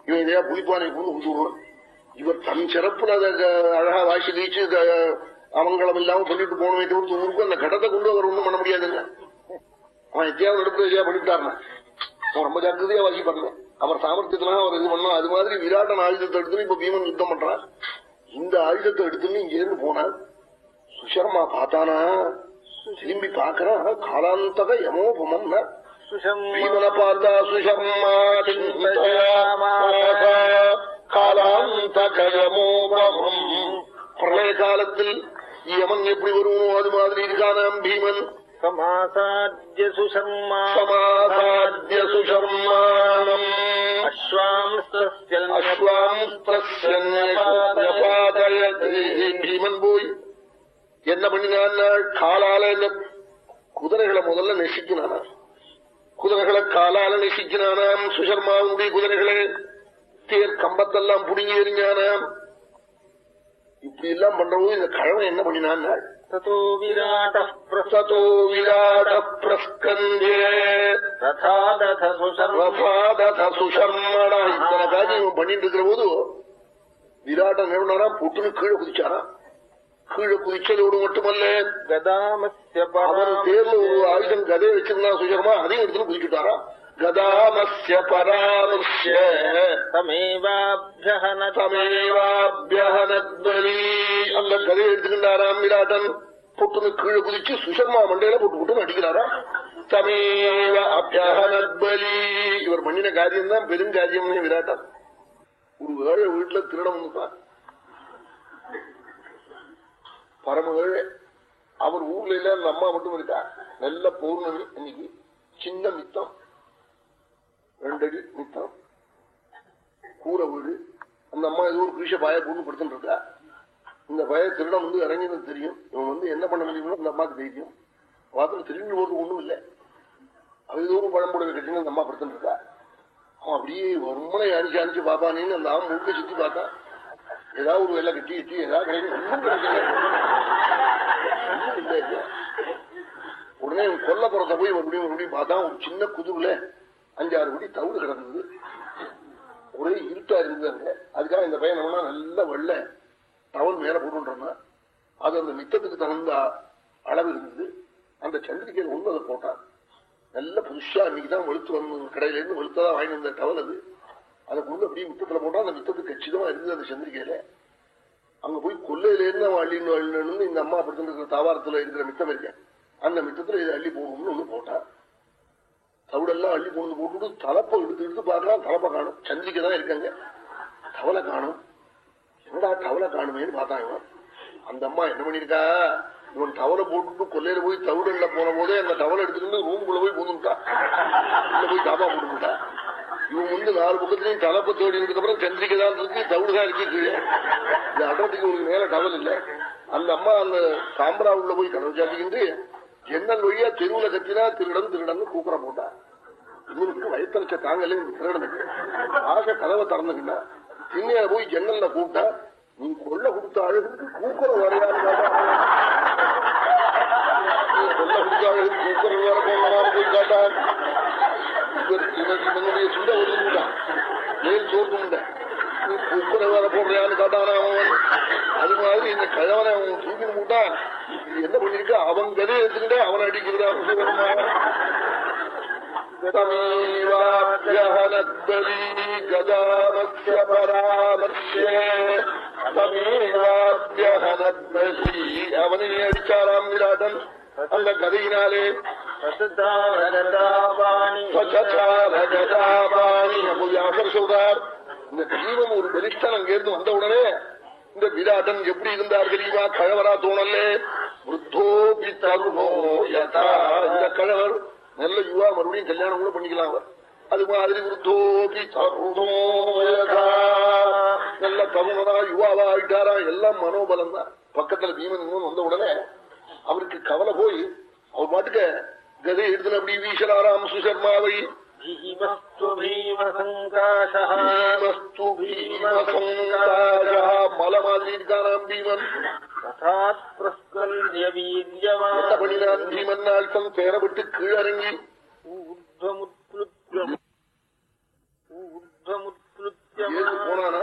S1: இவன் இதையா புளிப்பானை கொண்டு உந்துருவான் இவர் தன் சிறப்புல அழகா வாசி கழிச்சு அமங்கலம் இல்லாம பண்ணிட்டு போனவே தவிர்த்து ஊருக்கு அந்த கடத்தை கொண்டு அவர் ஒண்ணும் பண்ண முடியாதுங்க. அவன் எத்தையாவது நடுப்புறையா பண்ணிவிட்டாருனா அவன் ரொம்ப ஜாக்கிரதையா வாசி பண்ணல அவர் சாமர்த்தியத்துல அவர் இது பண்ணோம் அது மாதிரி விராட்டன் ஆயுதத்தை எடுத்துன்னு இப்ப பீமன் யுத்தம் பண்றான். இந்த ஆயுதத்தை எடுத்துன்னு இங்க இருந்து போனான். சுஷர்மா பார்த்தானா? திரும்பி பாக்குறான் காலாந்தக யமோபமம் பீமன பார்த்தா சுஷர்மா காலாந்தக யமோபமம். பிரளய காலத்தில் யமன் எப்படி வருமோ அது மாதிரி இருக்கானாம் பீமன்.
S2: சமாசாத்ய சுஷர்மா
S1: சமாசாத்திய சுஷர்மானம் பீமன் போய் என்ன பண்ணினான் காலால இந்த குதிரைகளை முதல்ல நெசிக்கினானா? குதிரைகளை காலால நெசிக்கினானாம் சுஷர்மாவுடைய குதிரைகளை. தேர் கம்பத்தெல்லாம் புடுங்கி எறிஞ்சானாம். இப்படி எல்லாம் பண்றபோது இந்த கழவன் என்ன பண்ணினான்
S2: ததோ விராட
S1: பிரசதோ விராட பிரஸ்கந்தே. சுஷர்மணா. இத்தனை காரியம் இவன் பண்ணிட்டு இருக்கிற போது விராட்டன் என்ன புட்டுன்னு கீழே குதிச்சாரா கீழே குதிச்சதோடு மட்டுமல்ல. அவன் தேர்ல ஒரு ஆயுதம் கதையை வச்சிருந்தா சுஷர்மா அதையும் எடுத்து குதிச்சுட்டாரா கதாமஸ்ய பராமர்ஷ்ய
S2: தமேவாபியஹன
S1: தமேவாபியஹனத்வலி அந்த கதையை எடுத்துக்கிட்டாராம் விராட்டன் புட்டுன்னு கீழே குதிச்சு சுஷர்மா மண்டையில போட்டு புட்டு அடிக்கிறாரா தமேவ அபியஹனத்வலி இவர் பண்ணின காரியம் தான் பெருங்காரியம் விராட்டன் ஒரு ஏழை வீட்டுல திருடம் வந்துட்டான் பரம ஏழை. அவர் ஊர்ல இல்ல அந்த அம்மா மட்டும் இருக்கா? நல்ல பௌர்ணமி இன்னைக்கு சின்ன மித்தம். ரெண்டடி நித்தம். கூரை வீடு அந்த அம்மா ஏதோ ஒரு கிருஷ பாய போட்டு படுத்துட்டு இருக்கா இந்த பய திருடம் வந்து இறங்கினது தெரியும். இவன் வந்து என்ன பண்ண முடியுமோ அந்த அம்மாவுக்கு தெரியும். பார்த்து திரும்பி போட்டு ஒண்ணும் இல்லை. அது ஏதோ ஒரு பழம்புடவை அந்த அம்மா படுத்துட்டு இருக்கா அவன் அப்படியே வருமனை அணிச்சு அணிச்சு பாப்பானேன்னு அந்த ஆம் முழுக்க சுத்தி பார்த்தா ஏதாவது ஒரு வேலை கட்டி கட்டி ஏதாவது கிடைக்கும். கிடைக்கல. இல்லை. உடனே கொல்ல கொல்லப்புறத்தை போய் மறுபடியும் மறுபடியும் பார்த்தா ஒரு சின்ன குதுவுல அஞ்சாறு படி தவிடு கிடந்தது. ஒரே இருட்டா இருந்தது அங்க. அதுக்காக இந்த பையன் நம்மனா நல்ல வெள்ளை டவல் மேல போட்டுருந்தான் அது அந்த மித்தத்துக்கு தகுந்த அளவு இருந்தது. அந்த சந்திரிக்கையில் ஒண்ணு அதை போட்டான். நல்ல புதுசா இன்னைக்குதான் வெளுத்து வந்து கடையில இருந்து வெளுத்ததான் வாங்கி வந்த டவல் அது. அதை கொண்டு அப்படியே மித்தத்துல போட்டா அந்த மித்தத்துக்கு கச்சிதமா இருந்தது அந்த சந்திரிக்கையில அங்க போய் கொல்லையில இருந்து அவன் அள்ளின்னு அள்ளினு இந்த அம்மா படுத்துட்டு இருக்கிற தாவாரத்துல இருக்கிற மித்தம் இருக்கேன். அந்த மித்தத்துல இதை அள்ளி போகணும்னு ஒண்ணு போட்டான். தவிடெல்லாம் அள்ளி கொண்டு போட்டுட்டு தலப்பை எடுத்து எடுத்து பார்க்கலாம் தலப்பை காணும். சந்திரிக்கை தான் இருக்காங்க. தவளை காணும். என்னடா தவளை காணுமேன்னு பார்த்தான் இவன். அந்த அம்மா என்ன பண்ணிருக்கா இவன் தவளை போட்டுட்டு கொல்லையில போய் தவிடல்ல போன போதே அந்த டவலை எடுத்துக்கிட்டு ரூம்குள்ள போய் பூந்துட்டா. உள்ள போய் தாப்பா போட்டுட்டா இவன் வந்து நாலு பக்கத்துலயும் தலைப்பை தேடினதுக்கு அப்புறம் சந்திரிக்கை தான் இருக்கு தவிடு தான் இருக்கு கீழே. இந்த அடத்துக்கு ஒரு மேல டவல் இல்ல. அந்த அம்மா அந்த சாம்பரா உள்ள போய் கதவு சாத்திக்கிட்டு ஜன்னல் வழியா தெருவுல கத்தினா திருடன் திருடன்னு கூக்குற போட்டா. இவனுக்கு வயத்தரிச்ச தாங்கல திருடனுக்கு ஆசை கதவை திறந்துக்கிட்டா திண்ணையில போய் ஜன்னல்ல கூப்பிட்டா நீ கொள்ள கொடுத்த அழகுக்கு கூக்குற வரையான்னு கொள்ள கொடுத்த அழகுக்கு கூக்குற வேற போனவாறு போய் காட்டான் இவர் இவனுடைய சுண்ட ஒதுங்கிட்டான் மேல் சோர்ந்து வர போடுறியான்னு காட்டானா அவன். அது மாதிரி இந்த கழவனை அவன் தூக்கின்னு போட்டான். என்ன பண்ணிருக்க? அவன் கதையை எடுத்துக்கிட்டே அவன் அடிக்கிறான் அவனை அடிச்சாராம் விராடன் அந்த கதையினாலே சொல்றார். இந்த ஜீவன் ஒரு பலிஷ்டன் அங்கிருந்து வந்த உடனே இந்த விராட்டன் எப்படி இருந்தார் தெரியுமா? கழவரா தோணலே விருத்தோபி தருணோ இந்த கழவர் நல்ல யுவா மறுபடியும் கல்யாணம் கூட பண்ணிக்கலாம் அவர். அது மாதிரி விருத்தோபி தருணோ நல்ல தருணனா யுவாவா ஆயிட்டாரா? எல்லாம் மனோபலம் தான். பக்கத்துல பீமன் வந்த உடனே அவருக்கு கவலை போய் அவர் பாட்டுக்க கதை எடுத்துல அப்படி வீசலாராம் சுசர்மாவை. மல மாதிரி இருக்கானாம் பீமன் பண்ணினான் பீமன் அல்பம் பேர விட்டு கீழறங்கி. போனானா?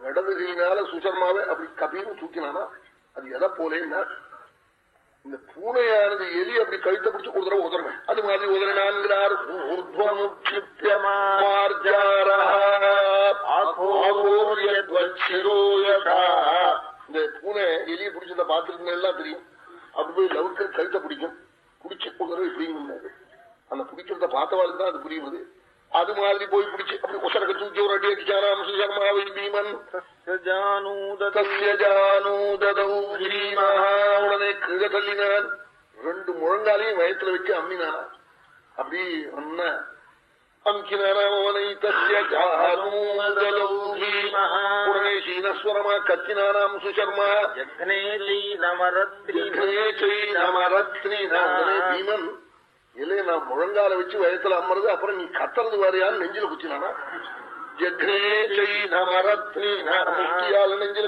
S1: இடது கையினால சுசர்மாவை அப்படி கபின்னு தூக்கினானா? அது எதை போலேன்னா பூனையானது எலி அப்படி கழுத்தை பிடிச்சு ஒரு தடவை அது மாதிரி உதறினான்கிறார் இந்த பூனை எலிய பிடிச்சத பாத்துருந்தா எல்லாம் தெரியும். அப்படி போய் லவுக்கு கழுத்தை பிடிக்கும். பிடிச்சு ஒரு தடவை அந்த பிடிக்கிறத பார்த்தவாளுக்கு தான் அது புரியுது. அது மாதிரி போய் பிடிச்சு அப்படி உசரக்க தூக்கி ஒரு அடி அடிச்சாராம் சுசர்மாவை பீமன். உடனே கீழே தள்ளினான் ரெண்டு முழங்காலையும் வயத்துல வச்சு அம்மினானா அப்படி அண்ணா. உடனே சீனஸ்வரமா கத்தினானாம் சுசர்மா பீமன் இல்லையே நான் முழங்கால வச்சு வயத்துல அம்மறது அப்புறம் நீ கத்துறது வேறையான்னு நெஞ்சில முக்கியால நெஞ்சில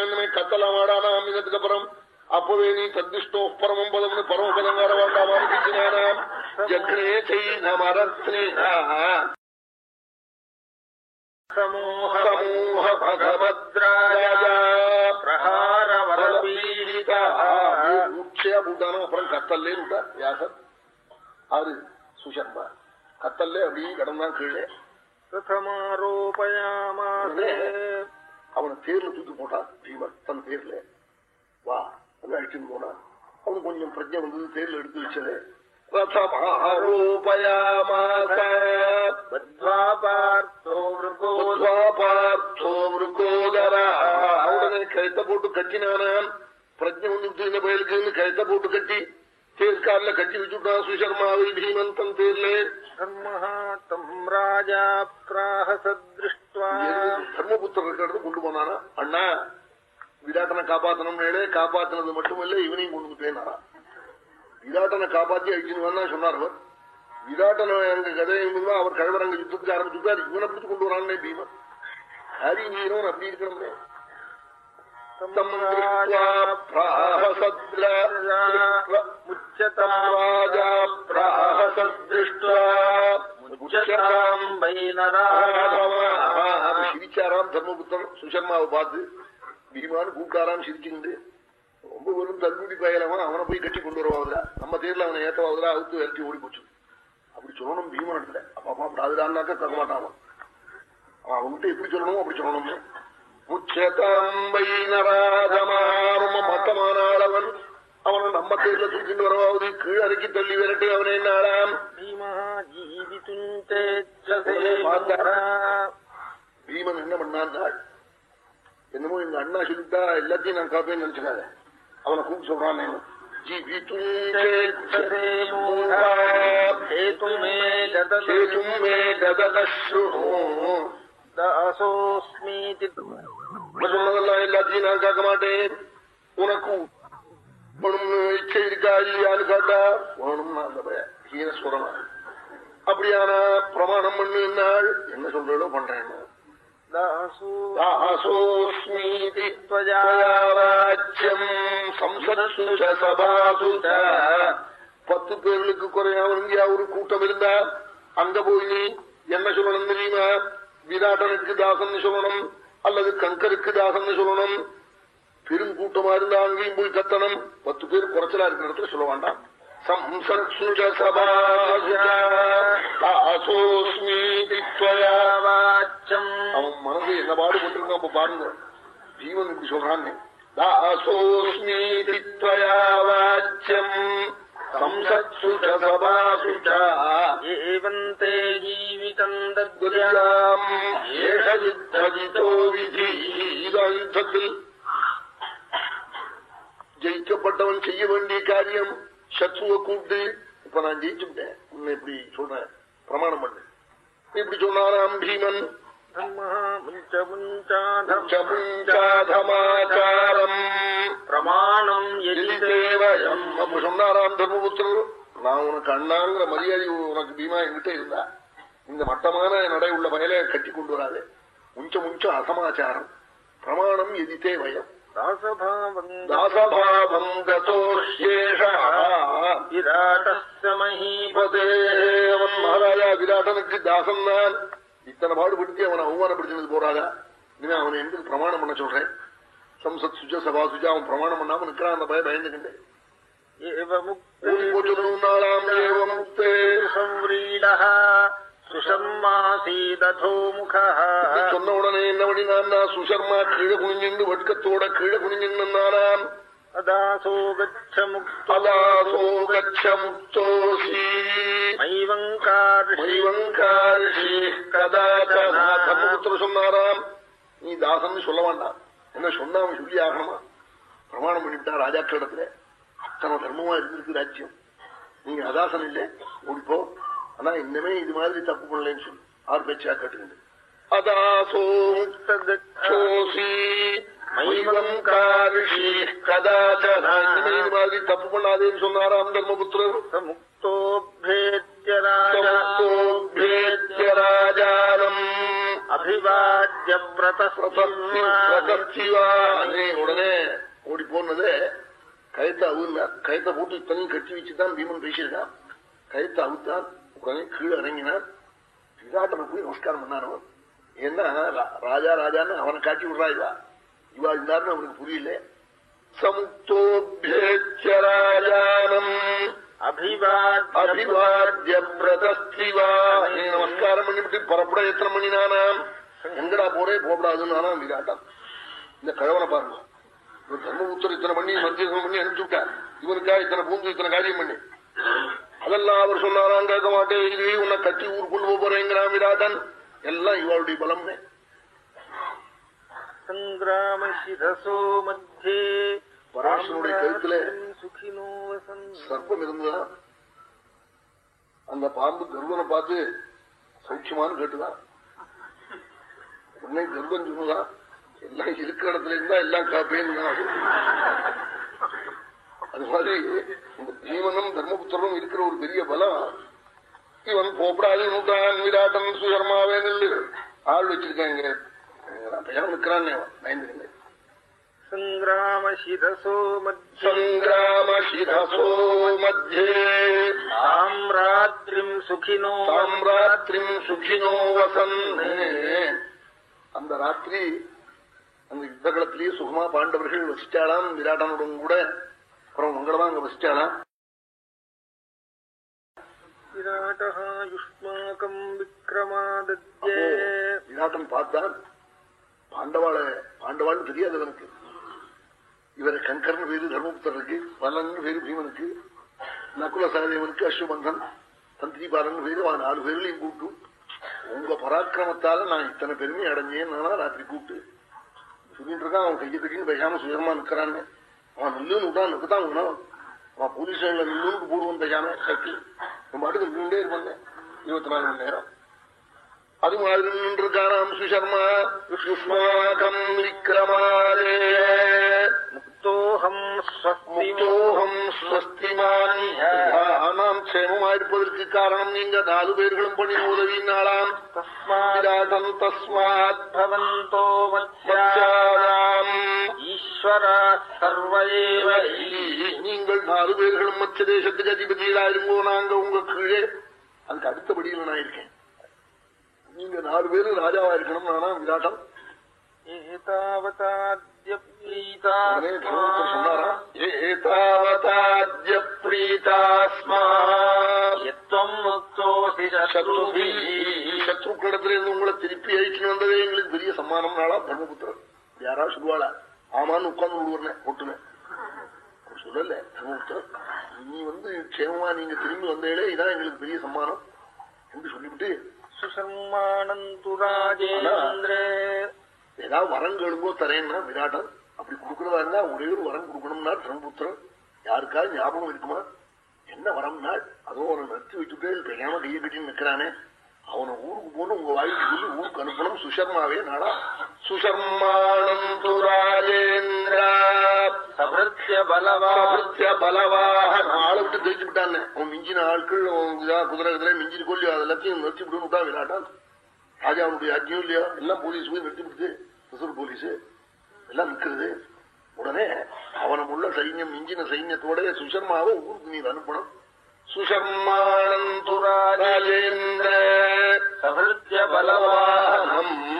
S1: இனிமே கத்தலாம் ஆடானா அமிதத்துக்கு அப்புறம். அப்பவே நீ தத்திஷ்டோ பரமம் பதம்னு பரமபதங்கார வேண்டாமான்னு குத்தினானாம் ஜக்னே செய் நமரத்னா
S2: சமூக
S1: பகவத்ராஜா மூச்சையா போட்டானா அப்புறம் கத்தல்லே விட்டா ஆறு சுஷர்மா. கத்தல்லே அப்படியே கடந்தான் கீழே. அவனை தேர்ல தூக்கி போட்டான். பீமன் தன் தேர்ல. வா அங்க அழிச்சுன்னு போனான். அவனுக்கு கொஞ்சம் பிரஜை வந்தது தேர்ல எடுத்து வச்சது. உடனே கழுத்தை போட்டு கட்டினானான் பிரஜை வந்து இந்த பயலுக்குன்னு கழுத்தை போட்டு கட்டி. தேர்காலில் கட்டி வச்சுட்டான் சுஷர்மாவை பீமன் தன் தேர்ல தர்மபுத்திரர் இருக்கிறது கொண்டு போனானா அண்ணா விராட்டனை காப்பாத்தணும் காப்பாத்தினது மட்டுமல்ல இவனையும் கொண்டு போயினாரா விராட்டனை காப்பாத்தி அழிச்சுன்னு சொன்னார் அவர் விராட்டனை அங்க கதையை அவர் கழவர் அங்க யுத்தத்துக்கு ஆரம்பிச்சுட்டார் இவனை பிடிச்சு கொண்டு வரானே பீமன் ஹரி நீரவன் அப்படி இருக்கணுமே தம் ராஜா சிரிச்சாராம் தர்மபுத்தன் சுஷர்மாவை பார்த்து பீமான்னு கூப்பிட்டாராம் சிரிச்சுண்டு ரொம்ப வெறும் தள்ளுடி பயலவன் அவனை போய் கட்டி கொண்டு வருவாங்களா நம்ம தேர்ல அவனை ஏற்றவாதுல அவுத்து விரட்டி ஓடி போச்சு. அப்படி சொல்லணும் பீமன் இடத்துல. அப்ப அப்பா அப்படி தர மாட்டான் அவன். அவன்கிட்ட எப்படி சொல்லணுமோ அப்படி சொல்லணும்னு முச்சதம்பை நராதமாரும் மட்டமானாளவன் அவனை நம்ம தேர்ல தூக்கிட்டு வரவாவது கீழே அறுக்கி தள்ளி விரட்டி அவனை
S2: பீமா ஜீவித்தும்
S1: பீமன் என்ன பண்ணான் என்னமோ எங்க அண்ணா சொல்லிட்டா எல்லாத்தையும் நான் காப்பேன்னு நினைச்சுக்காத. அவனை கூப்பிட்டு சொல்றான் எல்லாத்தையும் நான் காக்க மாட்டேன். உனக்கு வேணும்னு இச்சை இருக்கா இல்லையான்னு காட்டா? வேணும்னா அந்த பய ஹீனஸ்வரமா அப்படியானா பிரமாணம் பண்ணு நாள் என்ன சொல்றதோ பண்றேன். பத்து பேர்களுக்கு குறையாம இந்தியா ஒரு கூட்டம் இருந்தா? அங்க போய் நீ என்ன சொல்லணும் தெரியுமா? விராட்டனுக்கு தாசன் சொல்லணும் அல்லது கங்கருக்கு தாசன் சொல்லணும். பெரும் கூட்டமா இருந்தா அங்கேயும் போய் கத்தணும். பத்து பேர் குறைச்சலா இருக்கிற இடத்துல சொல்ல வேண்டாம். அவன் மனசு என்ன பாடுபட்டிருக்கான் அப்ப பாருங்க. ஜீவன் இப்படி சொல்றான்னு. தாசோஸ்மீதி த்வயா வாச்சியம் சம்சத்சு ச ஜெயிக்கப்பட்டவன் செய்ய வேண்டிய காரியம் சத்ருவை கூப்பிட்டு இப்ப நான் ஜெயிச்சுட்டேன் உன்னை இப்படி சொல்றேன் பிரமாணம் பண்ணு. இப்படி சொன்னாராம் பீமன்.
S2: பிரமாணம்
S1: அப்ப சொன்னாராம் தர்மபுத்திரர் நான் உனக்கு அண்ணாங்கிற மரியாதை உனக்கு பீமா என்கிட்ட இருந்தா இந்த மட்டமான நடை உள்ள வயலை கட்டி கொண்டு வராது. முஞ்ச முஞ்ச அசமாச்சாரம். பிரமாணம் எதித்தே வயம்.
S2: தாசபாவம்
S1: தாசபாவம் ததோஷேஷா
S2: விராட்டஸ்ய மஹீபதே
S1: அவன் மகாராஜா விராட்டனுக்கு தாசன் தான் இத்தனை பாடுபடுத்தி அவனை அவமானப்படுத்தினது போறாதா இனிமே அவனை என்று பிரமாணம் பண்ண சொல்றேன் சம்சத் சுஜ சபா சுஜா அவன் பிரமாணம் பண்ணாம நிக்கிறான் அந்த பய பயந்துக்கிட்டு
S2: एव
S1: ஓடி போச்சு நாளாம் ஏவம் முக்தே
S2: संव्रीडः सुषम्मासीदधो मुखः
S1: இப்படி சொன்ன உடனே என்ன பண்ணினான் சுஷர்மா கீழே குனிஞ்சிண்டு வெட்கத்தோட கீழே குனிஞ்சின்னானான் சொன்னாராம். நீ தாசன் சொல்ல வேண்டாம். என்ன சொன்னா அவன் சொல்லி ஆகணுமா? பிரமாணம் பண்ணிவிட்டா ராஜாக்களிடத்துல அத்தனை தர்மமா இருந்திருக்கு ராஜ்யம். நீங்க அதாசன் இல்லை. ஓடிப்போ. ஆனா இன்னமே இது மாதிரி தப்பு பண்ணலன்னு சொல்லி. ஆறு பேச்சா கேட்டுக்கிட்டு. தப்பு பண்ணாதேன்னு சொன்னாராம் தர்மபுத்திரர்
S2: முக்தோபேத்யராஜானம்
S1: அபிவாஜ்ய உடனே ஓடி போனது கயத்தை அவுன்னா கயத்தை போட்டு இத்தனையும் கட்டி வச்சுதான் பீமன் பேசியிருக்கான். கயத்தை அவுத்தான் உடனே கீழே இறங்கினார் விராட்டனுக்கு போய் நமஸ்காரம் பண்ணானோ ஏன்னா ராஜா ராஜான்னு அவனை காட்டி விடுறா இவா. இவா இருந்தாருன்னு அவனுக்கு புரியல.
S2: சமுத்தோபேச்சராஜானம்
S1: அபிவாத்திய பிரதஸ்திவா நமஸ்காரம் பண்ணிவிட்டு புறப்பட எத்தனை மணினானாம் எங்கடா போறே? போகப்படாதுன்னு ஆனா விராட்டம் இந்த கிழவனை பாருங்க. தர்மபுத்தர் இத்தனை பண்ணி மத்தியசம் பண்ணி அனுப்பிச்சு விட்டார். இவனுக்காக இத்தனை பூந்து இத்தனை காரியம் பண்ணி. அதெல்லாம் அவர் சொன்னாராம் கேட்க மாட்டேன். இது உன்னை கட்டி ஊருக்குள்ள போறேங்கிறான் விராதன். எல்லாம் இவளுடைய
S2: பலமே
S1: பராசனுடைய
S2: கருத்துல
S1: சர்ப்பம் இருந்ததா? அந்த பாம்பு கர்வனை பார்த்து சௌக்கியமானு கேட்டுதான் உன்னை கர்வன் சொன்னதான் எல்லாம் இருக்கிற இடத்துல இருந்தா எல்லாம் காப்பேன்னு அது மாதிரி ஜீவனும் தர்மபுத்திரனும் இருக்கிற ஒரு பெரிய பலம். இவன் போப்படாளி நூற்றான் விராட்டன் சுயர்மாவே நெல்லு. ஆள் வச்சிருக்காங்க. பெயர் நிற்கிறான் பயந்துருங்க சங்கிராமசிதசோ சங்கிராமசிதசோ மத்தியே
S2: சாம்ராத்ரிம் சுகினோ
S1: சாம்ராத்ரிம் சுகினோ வசன் அந்த ராத்திரி அந்த யுத்த சுகுமா சுகமா பாண்டவர்கள் வசிச்சாலாம் விராட்டனுடன் கூட அப்புறம் உங்களவா அங்க
S2: வசிச்சாளா
S1: விராட்டுமாக்கம்
S2: விக்ரமாதே
S1: விராட்டன் பார்த்தான் பாண்டவாள பாண்டவாள் தெரியாது அவனுக்கு இவர் கங்கரன் பேரு தர்மபுத்தருக்கு பலன் பேரு பீமனுக்கு நகுல சகதேவனுக்கு அஸ்வபந்தன் சந்திரிபாலன் பேரு அவன் நாலு பேர்லையும் கூட்டு. உங்க பராக்கிரமத்தால நான் இத்தனை பெருமை அடைஞ்சேன் ராத்திரி கூப்பிட்டு. சொல்லிட்டு இருக்கான் அவன் கையத்துக்கு பயாம சுயமா நிற்கிறான்னு அவன் நில்லுன்னு விட்டான் நிற்கத்தான் உணவு அவன் போலீஸ் நின்று நில்லுன்னு போடுவான் சக்தி நம்ம பாட்டுக்கு நின்றுட்டே இருப்பாங்க. இருபத்தி நாலு மணி நேரம். அது மாதிரி நின்றிருக்காராம் சுஷர்மா சுஷ்மாகம் விக்ரமாலே സ്വസ്തിഹം സ്വസ്തിമോഹം സ്വസ്തിമാനാം ക്ഷേമമായിരിപ്പதற்கு காரணம் நீங்க நாலு பேர்களும் பண்ணின உதவினாலாம்
S2: தஸ்மாடம்
S1: நீங்கள் நாலு பேர்களும் மத்திய தேசத்துக்கு அதிபதியிலாயிருங்கோ நாங்க உங்க கீழே அதுக்கு அடுத்தபடியில் நான் இருக்கேன் நீங்க நாலு பேரும் ராஜாவா இருக்கணும் நானா விராட்டம் ஏதாவதாத்ய
S2: ஏதாவதாஜ பிரீதாஸ்மா
S1: சத்ருக்கிடத்துல இருந்து உங்களை திருப்பி அழிச்சுன்னு வந்ததே எங்களுக்கு பெரிய சம்மானம் நாளா தர்மபுத்திரன் யாரா சொல்லுவாளா? ஆமான்னு உட்கார்ந்து விடுவேன் ஒட்டுனேன் சொல்லல தர்மபுத்திரன் நீ வந்து க்ஷேமமா நீங்க திரும்பி வந்தேடே இதான் எங்களுக்கு பெரிய சம்மானம் என்று சொல்லிவிட்டு
S2: சுசம்மானந்துராஜேந்திர
S1: ஏதாவது வரம் கேளுங்கோ தரேன்னா விராட்டம் அப்படி கொடுக்கிறதா இருந்தா ஒரே ஒரு வரம் கொடுக்கணும்னா சண்புத்திரன் யாருக்காவது ஞாபகம் இருக்குமா? என்ன வரம்னா அதோ அவனை நிறுத்தி வச்சுட்டே பெய்யாம கையை கட்டி நிக்கிறானே. அவனை ஊருக்கு போன உங்க வாய்க்கு சொல்லி ஊருக்கு அனுப்பணும். சுஷர்மாவே நாடா. சுஷர்மாணம் ஆளை விட்டு ஜெயிச்சு விட்டான். அவன் மிஞ்சின ஆட்கள் குதிரை குதிரை மிஞ்சின கொல்லியோ அதெல்லாத்தையும் நிறுத்தி விட்டு விட்டா விராட்டான் ராஜாவுடைய அக்னியும் இல்லையா? எல்லாம் போலீஸ் போய் நிறுத்தி விடுத்து ரிசர்வ் போலீஸ். எல்லாம் விற்கிறது உடனே அவனமுள்ள சைன்யம் மிஞ்சின சைன்யத்தோட சுஷர்மாவை ஊருக்கு நீர் அனுப்பணும்.
S2: சுஷர்மானந்துராஜேந்திரபலவானம்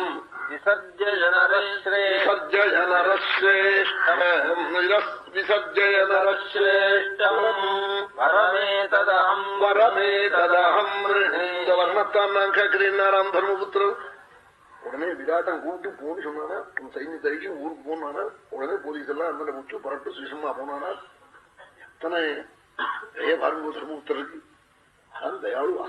S1: வரமேததம் வரமேததம் இந்த வர்ணத்தான் நான் கேட்கிறேன் தர்மபுத்திரன். உடனே விராட்டம் கூப்பிட்டு போன்னு சொன்னானா உன் சைன்யத்தை அழிச்சு ஊருக்கு போனானா உடனே போலீஸ் எல்லாம் அந்த முச்சு பரட்டு சுஷமா போனானா எத்தனை தய பாருங்க சமூகத்திற்கு அது தயாளுவா